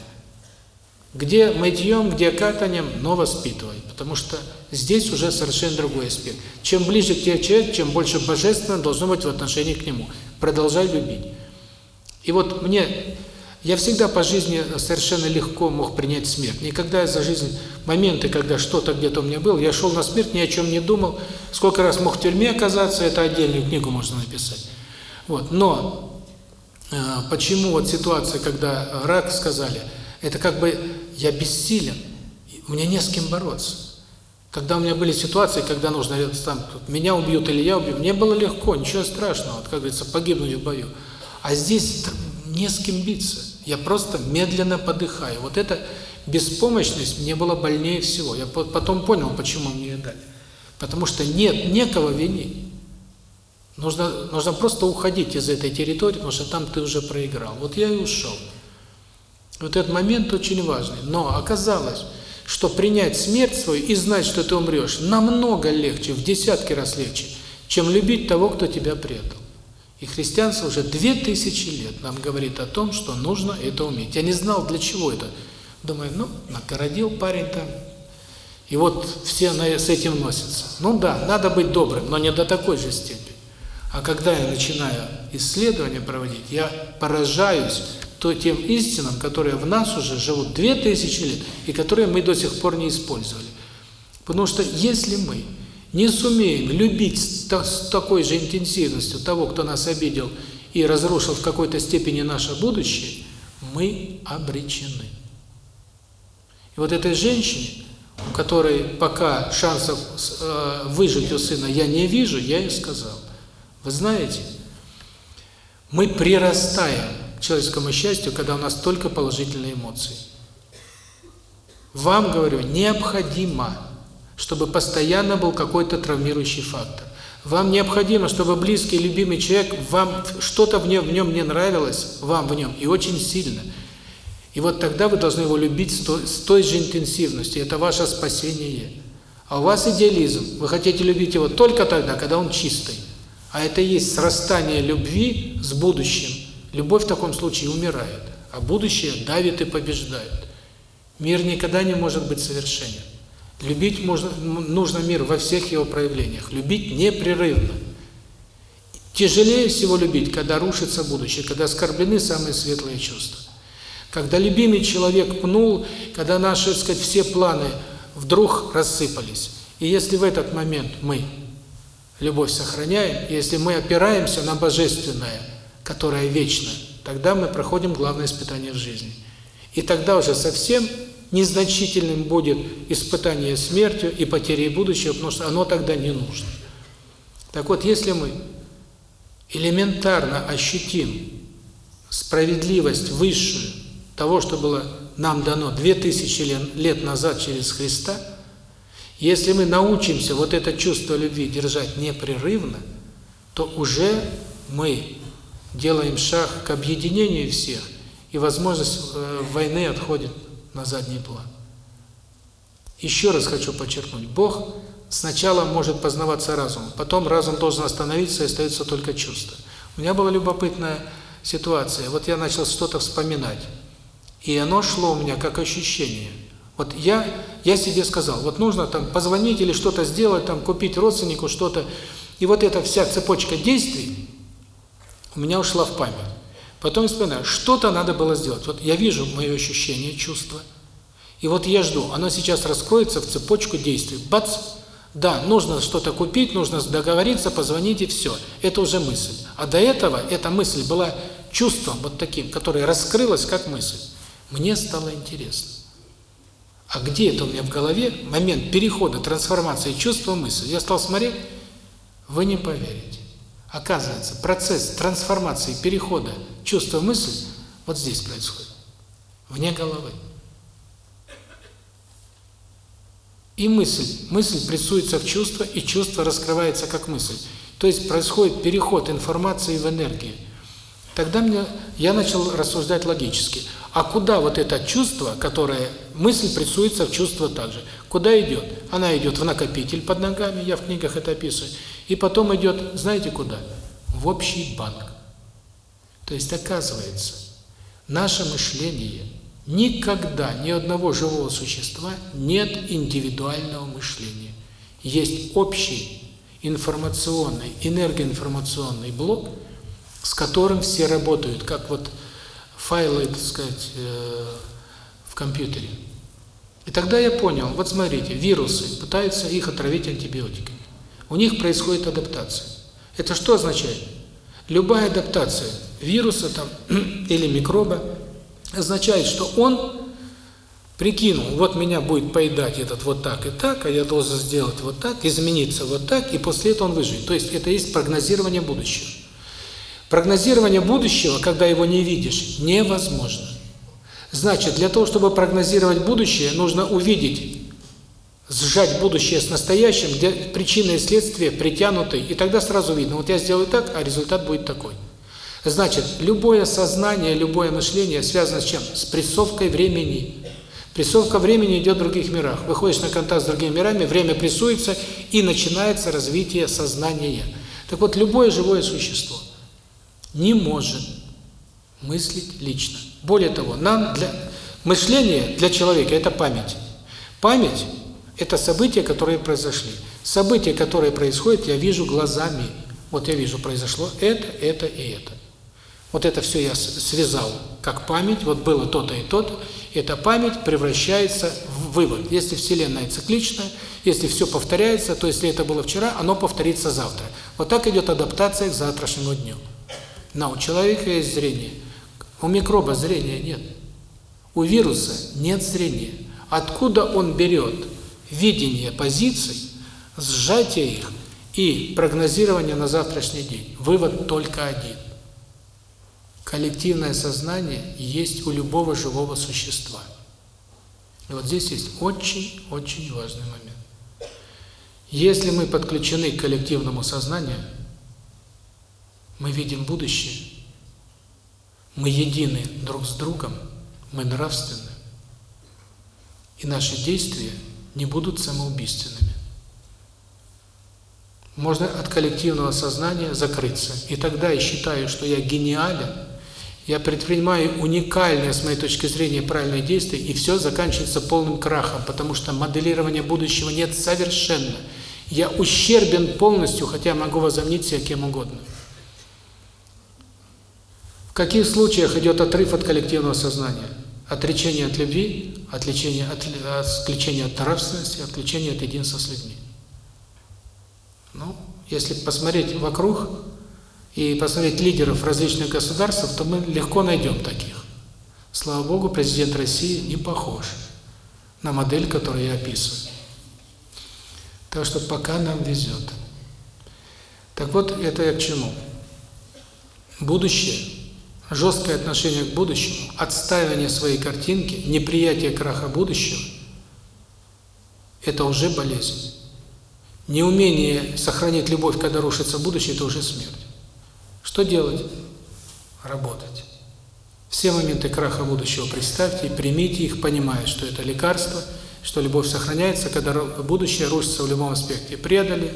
Где мытьем, где катанием, но воспитывай. Потому что здесь уже совершенно другой аспект. Чем ближе к тебе человек, чем больше божественно должно быть в отношении к нему. Продолжай любить. И вот мне... Я всегда по жизни совершенно легко мог принять смерть. Никогда за жизнь, моменты, когда что-то где-то у меня было, я шел на смерть, ни о чем не думал. Сколько раз мог в тюрьме оказаться, это отдельную книгу можно написать. Вот. Но Э, почему вот ситуация, когда рак сказали, это как бы я бессилен, меня не с кем бороться. Когда у меня были ситуации, когда нужно там меня убьют или я убью, мне было легко, ничего страшного, вот, как говорится, погибнуть в бою. А здесь не с кем биться. Я просто медленно подыхаю. Вот эта беспомощность мне была больнее всего. Я потом понял, почему мне ее дали. Потому что нет некого винить. Нужно, нужно просто уходить из этой территории, потому что там ты уже проиграл. Вот я и ушел. Вот этот момент очень важный. Но оказалось, что принять смерть свою и знать, что ты умрешь, намного легче, в десятки раз легче, чем любить того, кто тебя предал. И христианство уже две тысячи лет нам говорит о том, что нужно это уметь. Я не знал, для чего это. Думаю, ну, нагородил парень там. И вот все с этим носятся. Ну да, надо быть добрым, но не до такой же степени. А когда я начинаю исследования проводить, я поражаюсь то тем истинам, которые в нас уже живут две тысячи лет, и которые мы до сих пор не использовали. Потому что если мы не сумеем любить с такой же интенсивностью того, кто нас обидел и разрушил в какой-то степени наше будущее, мы обречены. И вот этой женщине, у которой пока шансов э, выжить у сына я не вижу, я ей сказал, вы знаете, мы прирастаем к человеческому счастью, когда у нас только положительные эмоции. Вам, говорю, необходимо, чтобы постоянно был какой-то травмирующий фактор. Вам необходимо, чтобы близкий, любимый человек, вам что-то в нем, в нем не нравилось, вам в нем, и очень сильно. И вот тогда вы должны его любить с той, с той же интенсивностью. Это ваше спасение. А у вас идеализм. Вы хотите любить его только тогда, когда он чистый. А это есть срастание любви с будущим. Любовь в таком случае умирает, а будущее давит и побеждает. Мир никогда не может быть совершенен. Любить можно, нужно мир во всех его проявлениях. Любить непрерывно. Тяжелее всего любить, когда рушится будущее, когда оскорблены самые светлые чувства. Когда любимый человек пнул, когда наши, так сказать, все планы вдруг рассыпались. И если в этот момент мы любовь сохраняем, если мы опираемся на Божественное, которое вечно, тогда мы проходим главное испытание в жизни. И тогда уже совсем незначительным будет испытание смертью и потерей будущего, потому что оно тогда не нужно. Так вот, если мы элементарно ощутим справедливость высшую того, что было нам дано 2000 лет назад через Христа, если мы научимся вот это чувство любви держать непрерывно, то уже мы делаем шаг к объединению всех, и возможность э, войны отходит на задний план. Еще раз хочу подчеркнуть, Бог сначала может познаваться разумом, потом разум должен остановиться, и остается только чувство. У меня была любопытная ситуация. Вот я начал что-то вспоминать, и оно шло у меня как ощущение. Вот я я себе сказал, вот нужно там позвонить или что-то сделать, там купить родственнику что-то. И вот эта вся цепочка действий у меня ушла в память. Потом вспоминаю, что-то надо было сделать. Вот я вижу мое ощущение, чувство. И вот я жду, оно сейчас раскроется в цепочку действий. Бац! Да, нужно что-то купить, нужно договориться, позвонить и все. Это уже мысль. А до этого эта мысль была чувством вот таким, которое раскрылось как мысль. Мне стало интересно. А где это у меня в голове момент перехода, трансформации чувства, мысли? Я стал смотреть, вы не поверите. Оказывается, процесс трансформации, перехода чувства мысли вот здесь происходит, вне головы. И мысль, мысль прессуется в чувство, и чувство раскрывается как мысль. То есть происходит переход информации в энергию. Тогда мне я начал рассуждать логически. А куда вот это чувство, которое мысль прессуется в чувство также? Куда идет? Она идет в накопитель под ногами, я в книгах это описываю. И потом идет, знаете куда? В общий банк. То есть оказывается, наше мышление никогда ни одного живого существа нет индивидуального мышления. Есть общий информационный, энергоинформационный блок, с которым все работают, как вот файлы, так сказать, э, в компьютере. И тогда я понял, вот смотрите, вирусы пытаются их отравить антибиотиками. У них происходит адаптация. Это что означает? Любая адаптация вируса там или микроба означает, что он прикинул, вот меня будет поедать этот вот так и так, а я должен сделать вот так, измениться вот так, и после этого он выживет. То есть это есть прогнозирование будущего. Прогнозирование будущего, когда его не видишь, невозможно. Значит, для того, чтобы прогнозировать будущее, нужно увидеть, сжать будущее с настоящим, где причины и следствия притянуты, и тогда сразу видно, вот я сделаю так, а результат будет такой. Значит, любое сознание, любое мышление связано с чем? С прессовкой времени. Прессовка времени идет в других мирах. Выходишь на контакт с другими мирами, время прессуется, и начинается развитие сознания. Так вот, любое живое существо – не может мыслить лично. Более того, нам для мышления для человека это память. Память это события, которые произошли. События, которые происходят, я вижу глазами. Вот я вижу, произошло это, это и это. Вот это все я связал как память, вот было то-то и то-то. Эта память превращается в вывод. Если Вселенная цикличная, если все повторяется, то если это было вчера, оно повторится завтра. Вот так идет адаптация к завтрашнему дню. Но у человека есть зрение. У микроба зрения нет. У вируса нет зрения. Откуда он берет видение позиций, сжатие их и прогнозирование на завтрашний день? Вывод только один. Коллективное сознание есть у любого живого существа. И вот здесь есть очень-очень важный момент. Если мы подключены к коллективному сознанию, мы видим будущее, мы едины друг с другом, мы нравственны, и наши действия не будут самоубийственными. можно от коллективного сознания закрыться. И тогда я считаю, что я гениален, я предпринимаю уникальные, с моей точки зрения, правильные действия, и все заканчивается полным крахом, потому что моделирования будущего нет совершенно. Я ущербен полностью, хотя могу возомнить себя кем угодно. Каких случаях идет отрыв от коллективного сознания? Отречение от любви, отличение от, отвлечение от нравственности, отвлечение от единства с людьми. Ну, если посмотреть вокруг и посмотреть лидеров различных государств, то мы легко найдем таких. Слава Богу, президент России не похож на модель, которую я описываю. Так что пока нам везет. Так вот, это я к чему? Будущее, жесткое отношение к будущему, отстаивание своей картинки, неприятие краха будущего – это уже болезнь. Неумение сохранить любовь, когда рушится будущее – это уже смерть. Что делать? Работать. Все моменты краха будущего представьте и примите их, понимая, что это лекарство, что любовь сохраняется, когда будущее рушится в любом аспекте. Предали,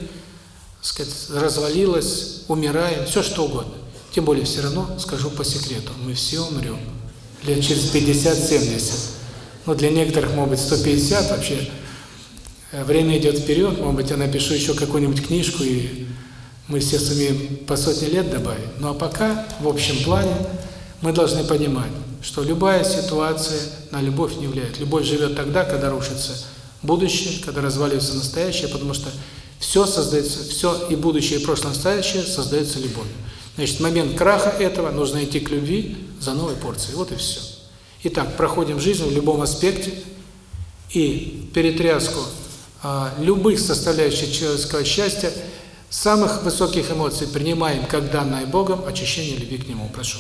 сказать, развалилось, умираем, все что угодно. Тем более все равно, скажу по секрету, мы все умрем. Лет через 50-70. Но для некоторых, может быть, 150 вообще Э, время идет вперед, может быть, я напишу еще какую-нибудь книжку, и мы все сумеем по сотни лет добавить. Ну а пока, в общем плане, мы должны понимать, что любая ситуация на любовь не влияет. Любовь живет тогда, когда рушится будущее, когда разваливается настоящее, потому что все создается, все и будущее, и прошлое, и настоящее создается любовью. Значит, момент краха этого нужно идти к любви за новой порцией. Вот и все. Итак, проходим жизнь в любом аспекте, и перетряску а, любых составляющих человеческого счастья, самых высоких эмоций принимаем как данное Богом очищение любви к Нему. Прошу.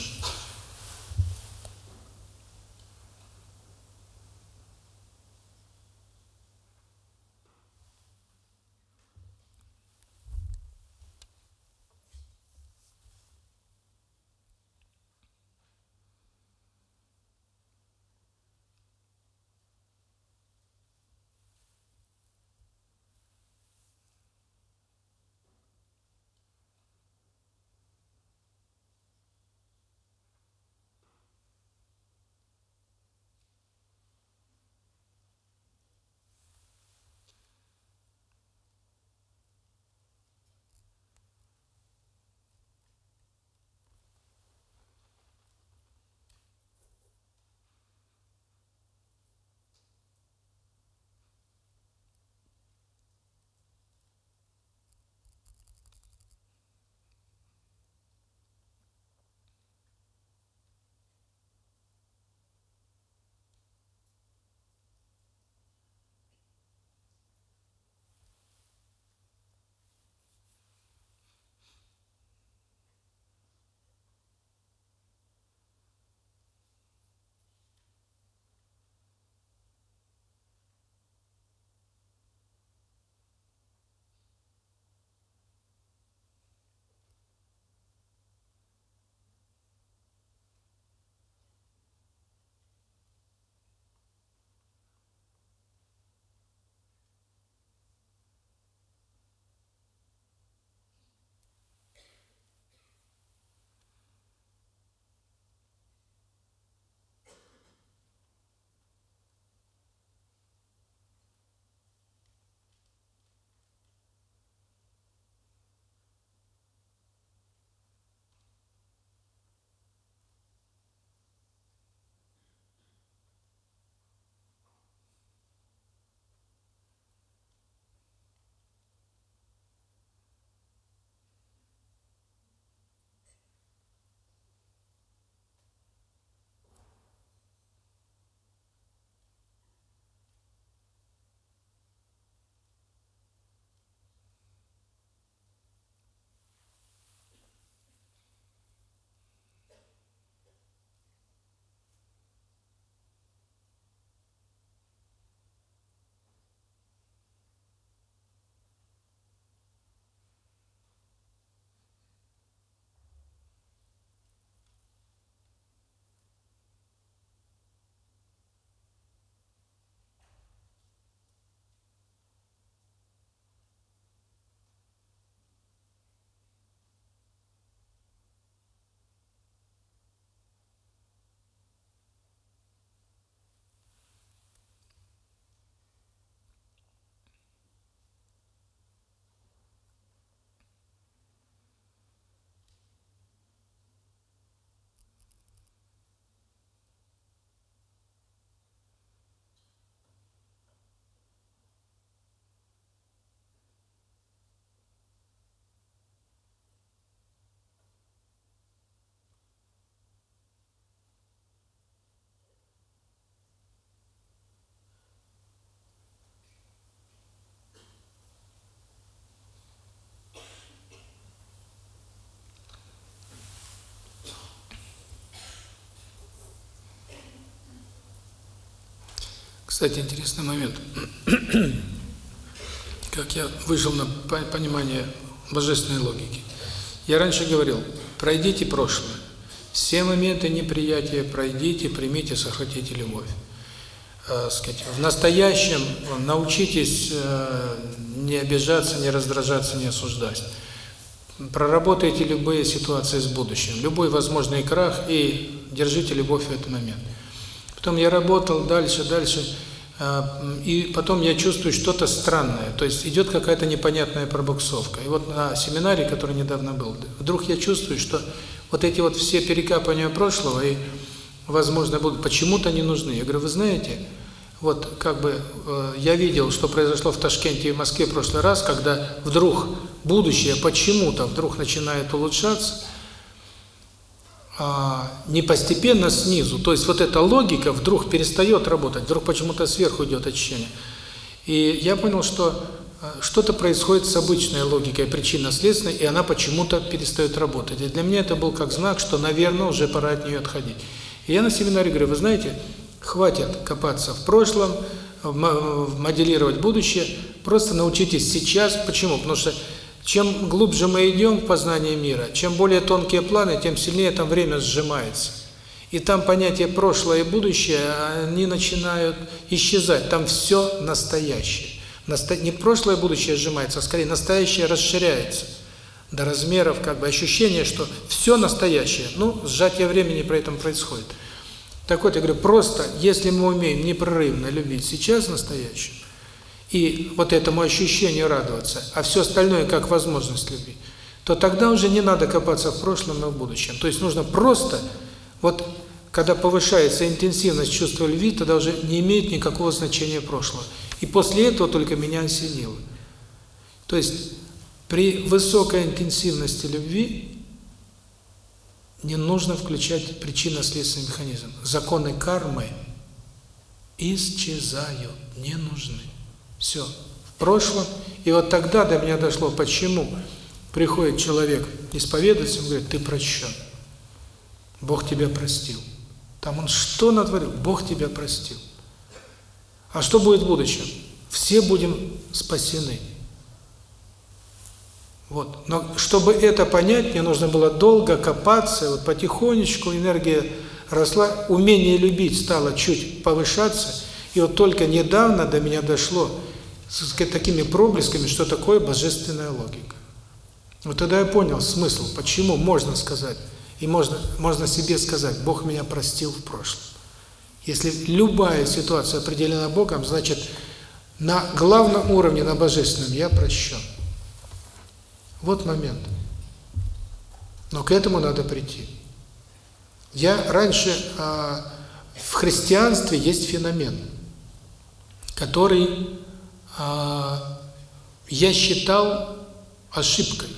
Кстати, интересный момент. Как я вышел на понимание божественной логики. Я раньше говорил, пройдите прошлое. Все моменты неприятия пройдите, примите, сохраните любовь. Э, сказать, в настоящем научитесь э, не обижаться, не раздражаться, не осуждать. Проработайте любые ситуации с будущим, любой возможный крах и держите любовь в этот момент. Потом я работал дальше, дальше, э, и потом я чувствую что-то странное, то есть идет какая-то непонятная пробуксовка. И вот на семинаре, который недавно был, вдруг я чувствую, что вот эти вот все перекапывания прошлого и, возможно, будут почему-то не нужны. Я говорю, вы знаете, вот как бы э, я видел, что произошло в Ташкенте и Москве в прошлый раз, когда вдруг будущее почему-то вдруг начинает улучшаться, а, не постепенно снизу, то есть вот эта логика вдруг перестает работать, вдруг почему-то сверху идет ощущение. И я понял, что э, что-то происходит с обычной логикой причинно-следственной, и она почему-то перестает работать. И для меня это был как знак, что, наверное, уже пора от нее отходить. И я на семинаре говорю, вы знаете, хватит копаться в прошлом, моделировать будущее, просто научитесь сейчас. Почему? Потому что чем глубже мы идем в познание мира, чем более тонкие планы, тем сильнее там время сжимается. И там понятие прошлое и будущее, они начинают исчезать. Там все настоящее. Не прошлое и будущее сжимается, а скорее настоящее расширяется до размеров, как бы ощущение, что все настоящее. Ну, сжатие времени при этом происходит. Так вот, я говорю, просто, если мы умеем непрерывно любить сейчас настоящее, и вот этому ощущению радоваться, а все остальное как возможность любить, то тогда уже не надо копаться в прошлом и в будущем. То есть нужно просто, вот когда повышается интенсивность чувства любви, тогда уже не имеет никакого значения прошлого. И после этого только меня осенило. То есть при высокой интенсивности любви не нужно включать причинно-следственный механизм. Законы кармы исчезают, не нужны. Все. В прошлом. И вот тогда до меня дошло, почему приходит человек исповедоваться, он говорит, ты прощен. Бог тебя простил. Там он что натворил? Бог тебя простил. А что будет в будущем? Все будем спасены. Вот. Но чтобы это понять, мне нужно было долго копаться, вот потихонечку энергия росла, умение любить стало чуть повышаться, и вот только недавно до меня дошло с такими проблесками, что такое божественная логика. Вот тогда я понял смысл, почему можно сказать, и можно, можно себе сказать, Бог меня простил в прошлом. Если любая ситуация определена Богом, значит, на главном уровне, на божественном, я прощен. Вот момент. Но к этому надо прийти. Я раньше а, в христианстве есть феномен, который я считал ошибкой.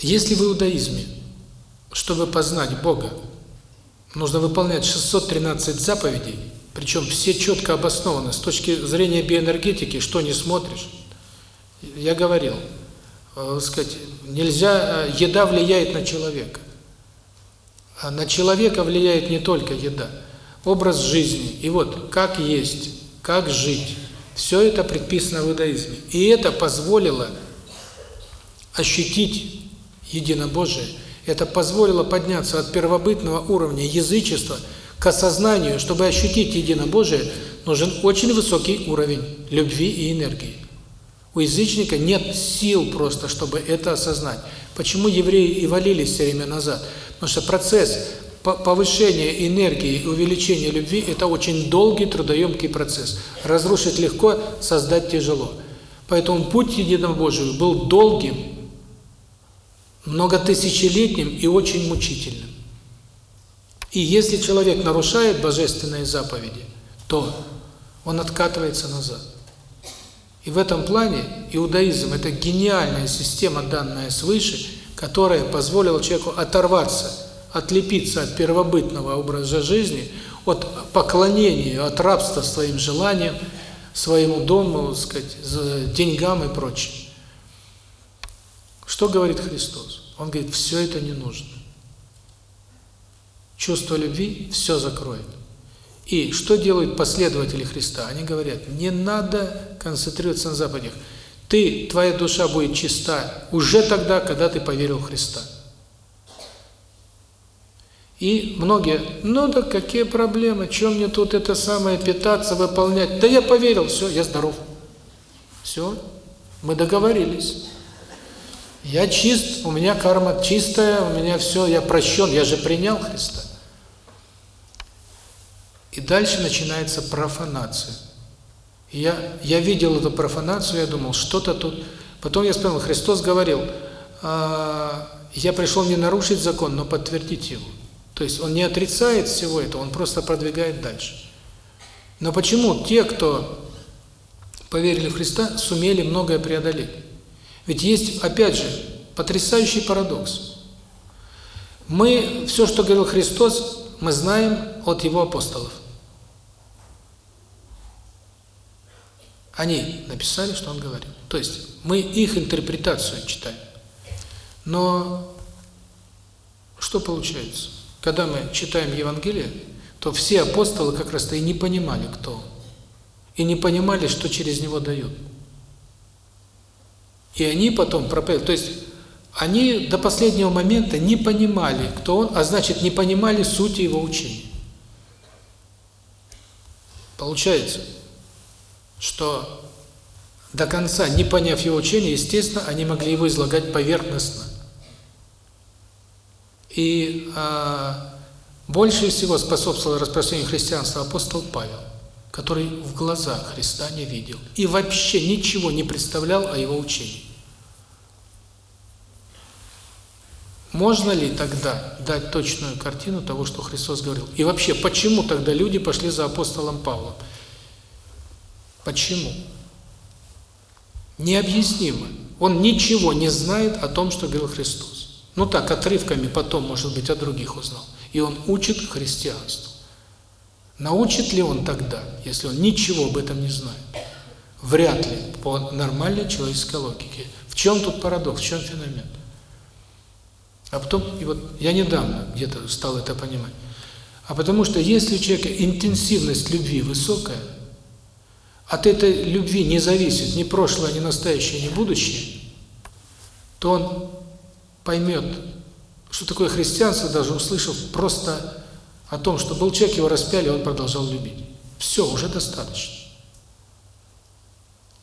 Если в иудаизме, чтобы познать Бога, нужно выполнять 613 заповедей, причем все четко обоснованы с точки зрения биоэнергетики, что не смотришь. Я говорил, э, сказать, нельзя, э, еда влияет на человека. А на человека влияет не только еда, образ жизни. И вот как есть, как жить, все это предписано в иудаизме. И это позволило ощутить единобожие, это позволило подняться от первобытного уровня язычества – к осознанию, чтобы ощутить единобожие, нужен очень высокий уровень любви и энергии. У язычника нет сил просто, чтобы это осознать. Почему евреи и валились все время назад? Потому что процесс повышения энергии и увеличения любви – это очень долгий, трудоемкий процесс. Разрушить легко, создать тяжело. Поэтому путь к единобожию был долгим, многотысячелетним и очень мучительным. И если человек нарушает божественные заповеди, то он откатывается назад. И в этом плане иудаизм – это гениальная система, данная свыше, которая позволила человеку оторваться, отлепиться от первобытного образа жизни, от поклонения, от рабства своим желаниям, своему дому, сказать, деньгам и прочее. Что говорит Христос? Он говорит, все это не нужно. чувство любви все закроет. И что делают последователи Христа? Они говорят, не надо концентрироваться на заповедях. Ты, твоя душа будет чиста уже тогда, когда ты поверил в Христа. И многие, ну да какие проблемы, чем мне тут это самое питаться, выполнять? Да я поверил, все, я здоров. Все, мы договорились. Я чист, у меня карма чистая, у меня все, я прощен, я же принял Христа. И дальше начинается профанация. я, я видел эту профанацию, я думал, что-то тут... Потом я вспомнил, Христос говорил, а, я пришел не нарушить закон, но подтвердить его. То есть он не отрицает всего этого, он просто продвигает дальше. Но почему те, кто поверили в Христа, сумели многое преодолеть? Ведь есть, опять же, потрясающий парадокс. Мы, все, что говорил Христос, мы знаем от Его апостолов. Они написали, что Он говорил. То есть, мы их интерпретацию читаем. Но что получается? Когда мы читаем Евангелие, то все апостолы как раз-то и не понимали, кто он. И не понимали, что через него дают. И они потом проповедовали. То есть, они до последнего момента не понимали, кто он, а значит, не понимали сути его учения. Получается, что до конца, не поняв его учения, естественно, они могли его излагать поверхностно. И а, больше всего способствовал распространению христианства апостол Павел, который в глазах Христа не видел и вообще ничего не представлял о его учении. Можно ли тогда дать точную картину того, что Христос говорил? И вообще, почему тогда люди пошли за апостолом Павлом? Почему? Необъяснимо. Он ничего не знает о том, что говорил Христос. Ну так, отрывками потом, может быть, о других узнал. И он учит христианству. Научит ли он тогда, если он ничего об этом не знает? Вряд ли, по нормальной человеческой логике. В чем тут парадокс, в чем феномен? А потом, и вот я недавно где-то стал это понимать. А потому что если у человека интенсивность любви высокая, от этой любви не зависит ни прошлое, ни настоящее, ни будущее, то он поймет, что такое христианство, даже услышав просто о том, что был человек, его распяли, он продолжал любить. Все, уже достаточно.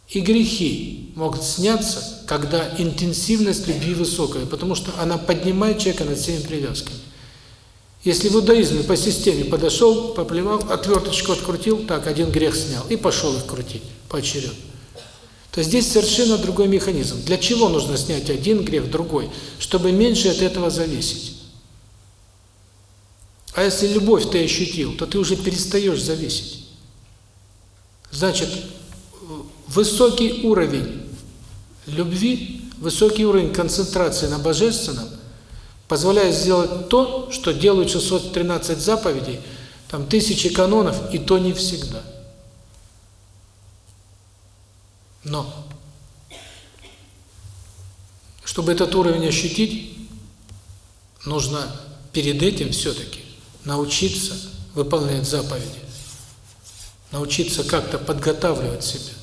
И грехи могут сняться, когда интенсивность любви высокая, потому что она поднимает человека над всеми привязками. Если в иудаизме по системе подошел, поплевал, отверточку открутил, так, один грех снял, и пошел их крутить поочередно то здесь совершенно другой механизм. Для чего нужно снять один грех, другой? Чтобы меньше от этого зависеть. А если любовь ты ощутил, то ты уже перестаешь зависеть. Значит, высокий уровень любви, высокий уровень концентрации на Божественном позволяет сделать то, что делают 613 заповедей, там тысячи канонов, и то не всегда. Но, чтобы этот уровень ощутить, нужно перед этим все-таки научиться выполнять заповеди, научиться как-то подготавливать себя.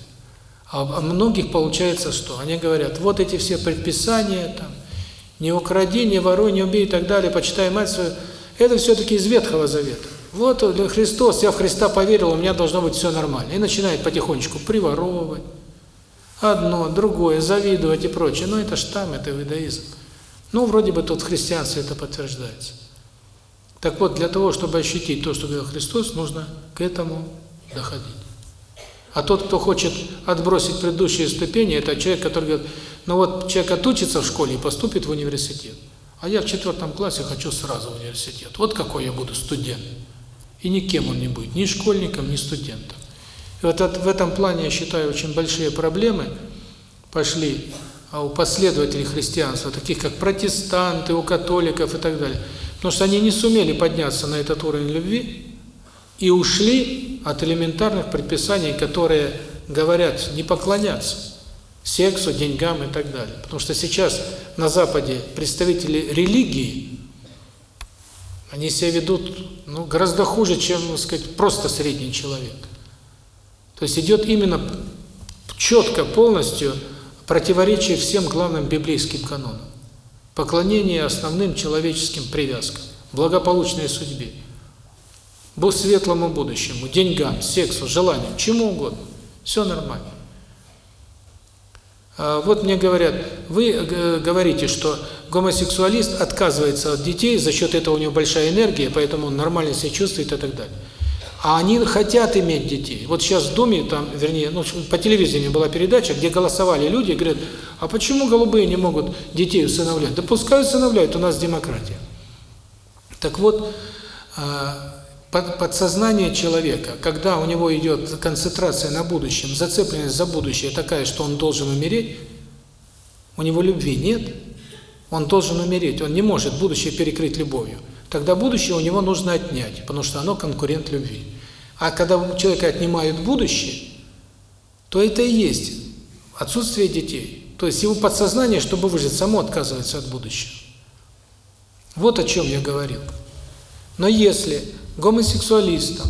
А у многих получается что? Они говорят, вот эти все предписания, там, не укради, не воруй, не убей и так далее, почитай мать свою, это все-таки из Ветхого Завета. Вот Христос, я в Христа поверил, у меня должно быть все нормально. И начинает потихонечку приворовывать, одно, другое, завидовать и прочее. Но это ж там, это иудаизм. Ну, вроде бы тут в христианстве это подтверждается. Так вот, для того, чтобы ощутить то, что говорил Христос, нужно к этому доходить. А тот, кто хочет отбросить предыдущие ступени, это человек, который говорит, ну вот человек отучится в школе и поступит в университет, а я в четвертом классе хочу сразу в университет. Вот какой я буду студент. И никем он не будет, ни школьником, ни студентом. Вот в этом плане, я считаю, очень большие проблемы пошли а у последователей христианства, таких как протестанты, у католиков и так далее. Потому что они не сумели подняться на этот уровень любви и ушли от элементарных предписаний, которые говорят не поклоняться сексу, деньгам и так далее. Потому что сейчас на Западе представители религии, Они себя ведут ну, гораздо хуже, чем, так сказать, просто средний человек. То есть идет именно четко, полностью противоречие всем главным библейским канонам. Поклонение основным человеческим привязкам, благополучной судьбе, светлому будущему, деньгам, сексу, желаниям, чему угодно. Все нормально. А вот мне говорят, вы э, говорите, что гомосексуалист отказывается от детей, за счет этого у него большая энергия, поэтому он нормально себя чувствует и так далее. А они хотят иметь детей. Вот сейчас в Думе, там, вернее, ну, по телевидению была передача, где голосовали люди, говорят, а почему голубые не могут детей усыновлять? Да пускай усыновляют, у нас демократия. Так вот, а, подсознание человека, когда у него идет концентрация на будущем, зацепленность за будущее такая, что он должен умереть, у него любви нет, он должен умереть, он не может будущее перекрыть любовью. Тогда будущее у него нужно отнять, потому что оно конкурент любви. А когда у человека отнимают будущее, то это и есть отсутствие детей. То есть его подсознание, чтобы выжить, само отказывается от будущего. Вот о чем я говорил. Но если гомосексуалистам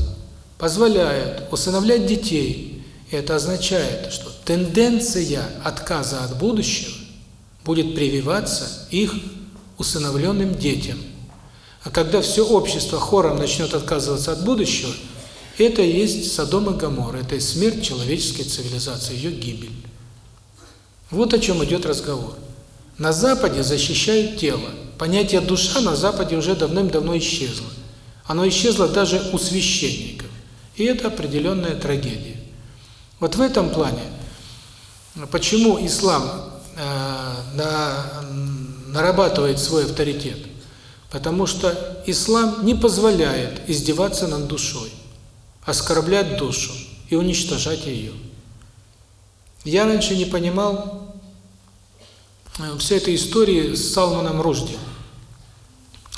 позволяют усыновлять детей, это означает, что тенденция отказа от будущего будет прививаться их усыновленным детям. А когда все общество хором начнет отказываться от будущего, это и есть Содом и Гоморра, это и смерть человеческой цивилизации, ее гибель. Вот о чем идет разговор. На Западе защищают тело. Понятие душа на Западе уже давным-давно исчезло. Оно исчезло даже у священников. И это определенная трагедия. Вот в этом плане, почему ислам э, на, нарабатывает свой авторитет? Потому что ислам не позволяет издеваться над душой, оскорблять душу и уничтожать ее. Я раньше не понимал э, всей этой истории с Салманом Ружди.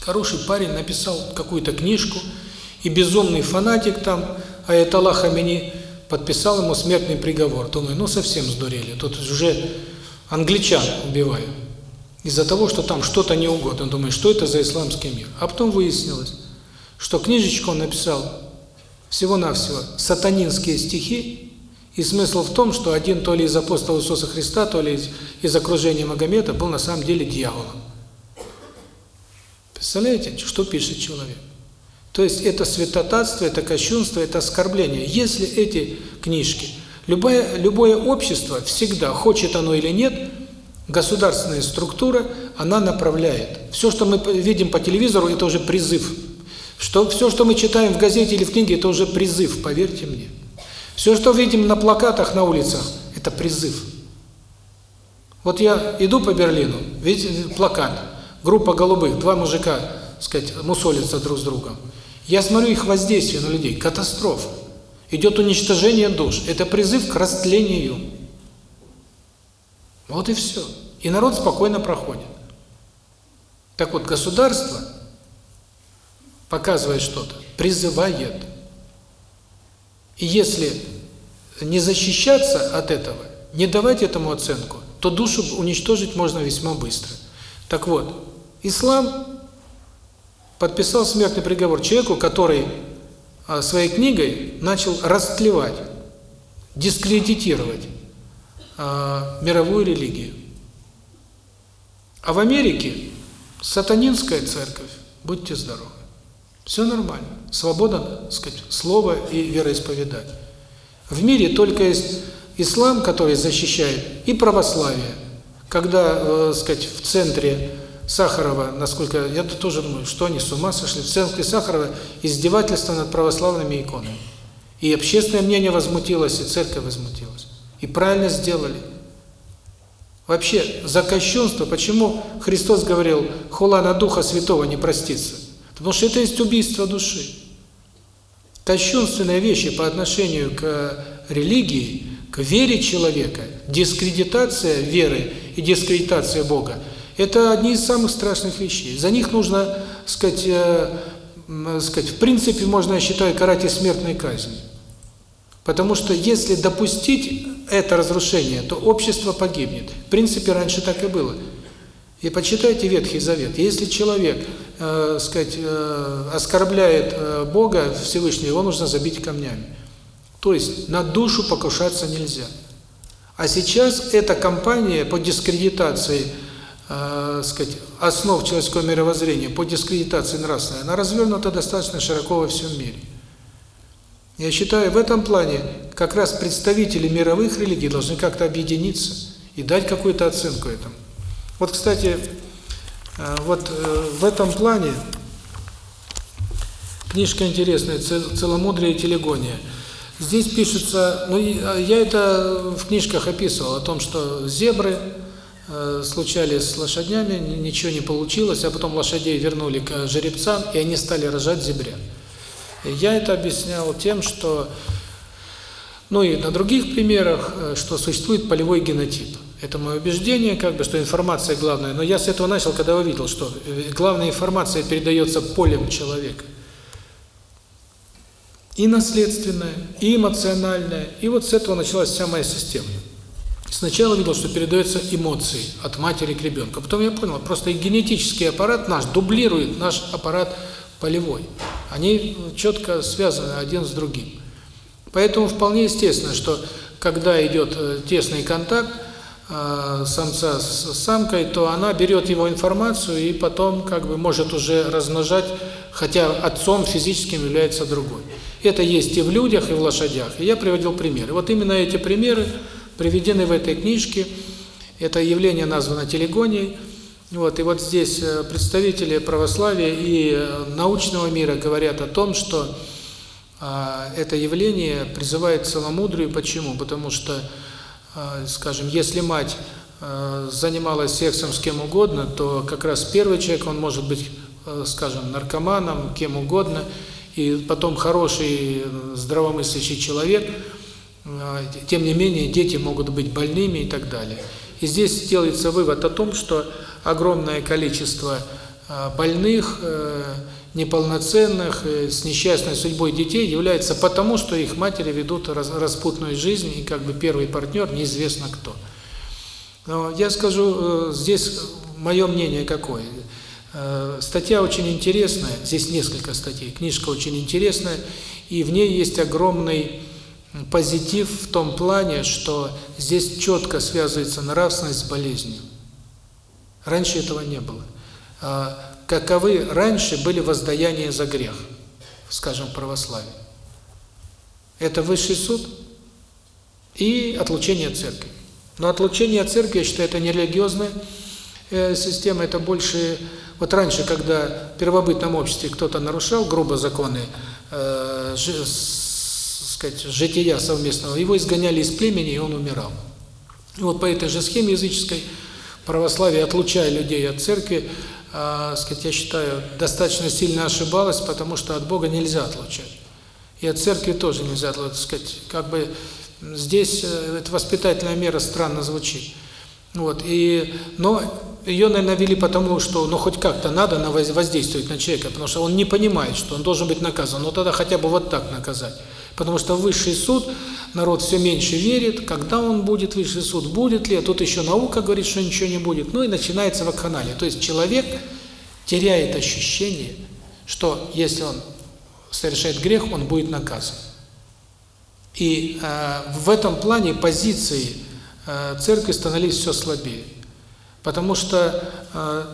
Хороший парень написал какую-то книжку, и безумный фанатик там, Аятолла Хамини, подписал ему смертный приговор. Думаю, ну совсем сдурели, тут уже англичан убивают. Из-за того, что там что-то не угодно. Думаю, что это за исламский мир? А потом выяснилось, что книжечку он написал всего-навсего сатанинские стихи, и смысл в том, что один то ли из апостолов Иисуса Христа, то ли из, из окружения Магомета был на самом деле дьяволом. Представляете, что пишет человек? То есть это святотатство, это кощунство, это оскорбление. Если эти книжки, любое, любое общество всегда, хочет оно или нет, государственная структура, она направляет. Все, что мы видим по телевизору, это уже призыв. Что, все, что мы читаем в газете или в книге, это уже призыв, поверьте мне. Все, что видим на плакатах на улицах, это призыв. Вот я иду по Берлину, видите, плакат – группа голубых, два мужика, сказать, мусолятся друг с другом. Я смотрю их воздействие на людей, катастрофа. Идет уничтожение душ. Это призыв к растлению. Вот и все. И народ спокойно проходит. Так вот, государство показывает что-то, призывает. И если не защищаться от этого, не давать этому оценку, то душу уничтожить можно весьма быстро. Так вот, Ислам подписал смертный приговор человеку, который а, своей книгой начал растлевать, дискредитировать а, мировую религию. А в Америке сатанинская церковь, будьте здоровы. Все нормально. Свобода, так сказать, слова и вероисповедания. В мире только есть ислам, который защищает, и православие. Когда, э, сказать, в центре Сахарова, насколько я тоже думаю, что они с ума сошли, в церкви Сахарова издевательство над православными иконами. И общественное мнение возмутилось, и церковь возмутилась. И правильно сделали. Вообще, за кощунство, почему Христос говорил, хула на Духа Святого не простится? Потому что это есть убийство души. Кощунственные вещи по отношению к религии, к вере человека, дискредитация веры и дискредитация Бога – это одни из самых страшных вещей. За них нужно, сказать, э, сказать, в принципе, можно, я считаю, карать и смертной казнью. Потому что если допустить это разрушение, то общество погибнет. В принципе, раньше так и было. И почитайте Ветхий Завет. Если человек, э, сказать, э, оскорбляет э, Бога Всевышнего, его нужно забить камнями. То есть на душу покушаться нельзя. А сейчас эта кампания по дискредитации, э, сказать, основ человеческого мировоззрения, по дискредитации нравственной, она развернута достаточно широко во всем мире. Я считаю, в этом плане как раз представители мировых религий должны как-то объединиться и дать какую-то оценку этому. Вот, кстати, э, вот э, в этом плане книжка интересная «Целомудрие и телегония». Здесь пишется, ну я это в книжках описывал, о том, что зебры э, случались с лошадями, ничего не получилось, а потом лошадей вернули к жеребцам, и они стали рожать зебрят. Я это объяснял тем, что, ну и на других примерах, э, что существует полевой генотип. Это мое убеждение, как бы, что информация главная. Но я с этого начал, когда увидел, что э, главная информация передается полем человека. И наследственная, и эмоциональная. И вот с этого началась вся моя система. Сначала видел, что передаются эмоции от матери к ребенку. Потом я понял, просто генетический аппарат наш дублирует наш аппарат полевой. Они четко связаны один с другим. Поэтому вполне естественно, что когда идет э, тесный контакт э, самца с самкой, то она берет его информацию и потом как бы может уже размножать, хотя отцом физическим является другой. Это есть и в людях, и в лошадях. И я приводил примеры. Вот именно эти примеры приведены в этой книжке. Это явление названо телегонией. Вот, и вот здесь э, представители православия и э, научного мира говорят о том, что а, это явление призывает целомудрию. Почему? Потому что, а, скажем, если мать а, занималась сексом с кем угодно, то как раз первый человек, он может быть, скажем, наркоманом, кем угодно, и потом хороший, здравомыслящий человек, тем не менее, дети могут быть больными и так далее. И здесь делается вывод о том, что огромное количество а, больных, э, неполноценных, э, с несчастной судьбой детей является потому, что их матери ведут распутную жизнь, и как бы первый партнер неизвестно кто. Но я скажу, э, здесь мое мнение какое. Статья очень интересная, здесь несколько статей, книжка очень интересная, и в ней есть огромный позитив в том плане, что здесь четко связывается нравственность с болезнью. Раньше этого не было. А, каковы раньше были воздаяния за грех, скажем, в православии? Это высший суд и отлучение от церкви. Но отлучение от церкви, я считаю, это не религиозная э, система, это больше... Вот раньше, когда в первобытном обществе кто-то нарушал грубо законы э, сказать, жития совместного, его изгоняли из племени, и он умирал. И вот по этой же схеме языческой православие, отлучая людей от церкви, э, сказать, я считаю, достаточно сильно ошибалась, потому что от Бога нельзя отлучать. И от церкви тоже нельзя отлучать. Сказать, как бы здесь э, эта воспитательная мера странно звучит. Вот, и, но ее, наверное, вели потому, что ну хоть как-то надо на воздействовать на человека, потому что он не понимает, что он должен быть наказан. Но тогда хотя бы вот так наказать. Потому что высший суд, народ все меньше верит, когда он будет, высший суд, будет ли, а тут еще наука говорит, что ничего не будет. Ну и начинается вакханалия. То есть человек теряет ощущение, что если он совершает грех, он будет наказан. И э, в этом плане позиции э, церкви становились все слабее. Потому что э,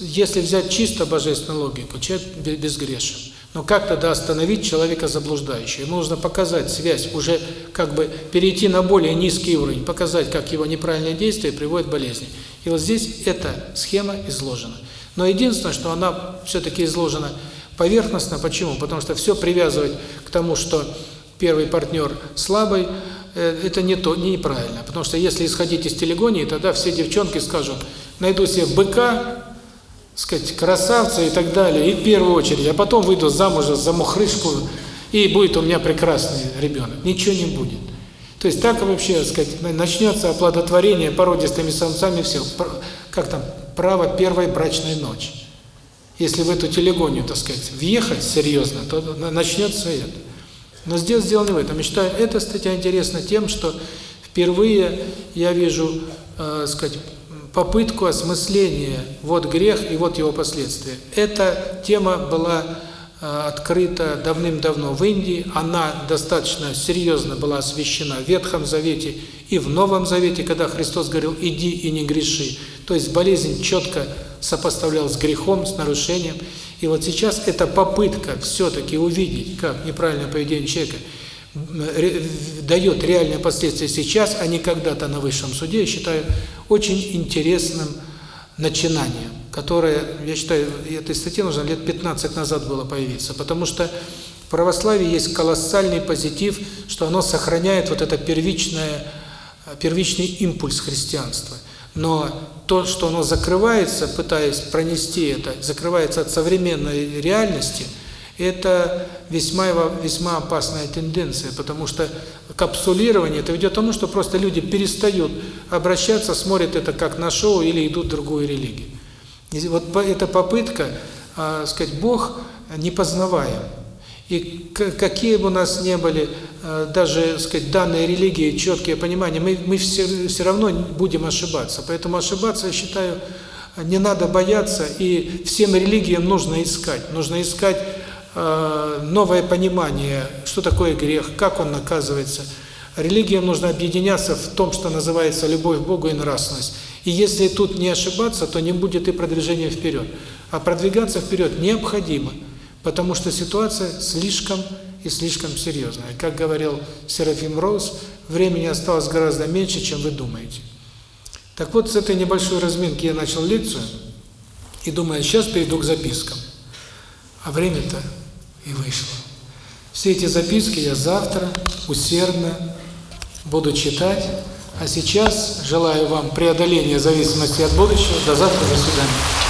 если взять чисто божественную логику, человек безгрешен. Но как тогда остановить человека заблуждающего? Ему нужно показать связь, уже как бы перейти на более низкий уровень, показать, как его неправильные действия приводят к болезни. И вот здесь эта схема изложена. Но единственное, что она все-таки изложена поверхностно. Почему? Потому что все привязывать к тому, что первый партнер слабый, э, это не то, неправильно. Потому что если исходить из телегонии, тогда все девчонки скажут, найду себе быка, сказать, красавца и так далее, и в первую очередь, а потом выйду замуж за мухрышку, и будет у меня прекрасный ребенок. Ничего не будет. То есть так вообще, сказать, начнется оплодотворение породистыми самцами все. Как там, право первой брачной ночи. Если в эту телегонию, так сказать, въехать серьезно, то начнется это. Но здесь сделано в этом. Я считаю, эта статья интересна тем, что впервые я вижу, э, сказать, попытку осмысления вот грех и вот его последствия. Эта тема была открыта давным-давно в Индии, она достаточно серьезно была освещена в Ветхом Завете и в Новом Завете, когда Христос говорил «иди и не греши». То есть болезнь четко сопоставлял с грехом, с нарушением. И вот сейчас эта попытка все-таки увидеть, как неправильное поведение человека дает реальные последствия сейчас, а не когда-то на высшем суде, я считаю очень интересным начинанием, которое, я считаю, этой статье нужно лет 15 назад было появиться, потому что в православии есть колоссальный позитив, что оно сохраняет вот это первичное, первичный импульс христианства. Но то, что оно закрывается, пытаясь пронести это, закрывается от современной реальности, это весьма весьма опасная тенденция, потому что капсулирование это ведет к тому, что просто люди перестают обращаться, смотрят это как на шоу или идут в другую религию. И вот эта попытка, э, сказать, Бог непознаваем. И какие бы у нас не были э, даже, сказать, данные религии, четкие понимания, мы, мы все, все равно будем ошибаться. Поэтому ошибаться, я считаю, не надо бояться, и всем религиям нужно искать. Нужно искать новое понимание, что такое грех, как он наказывается. Религиям нужно объединяться в том, что называется любовь к Богу и нравственность. И если тут не ошибаться, то не будет и продвижения вперед. А продвигаться вперед необходимо – потому что ситуация слишком и слишком серьезная. Как говорил Серафим Роуз, времени осталось гораздо меньше, чем вы думаете. Так вот, с этой небольшой разминки я начал лекцию, и думаю, сейчас перейду к запискам. А время-то и вышло. Все эти записки я завтра усердно буду читать. А сейчас желаю вам преодоления зависимости от будущего. До завтра, до свидания.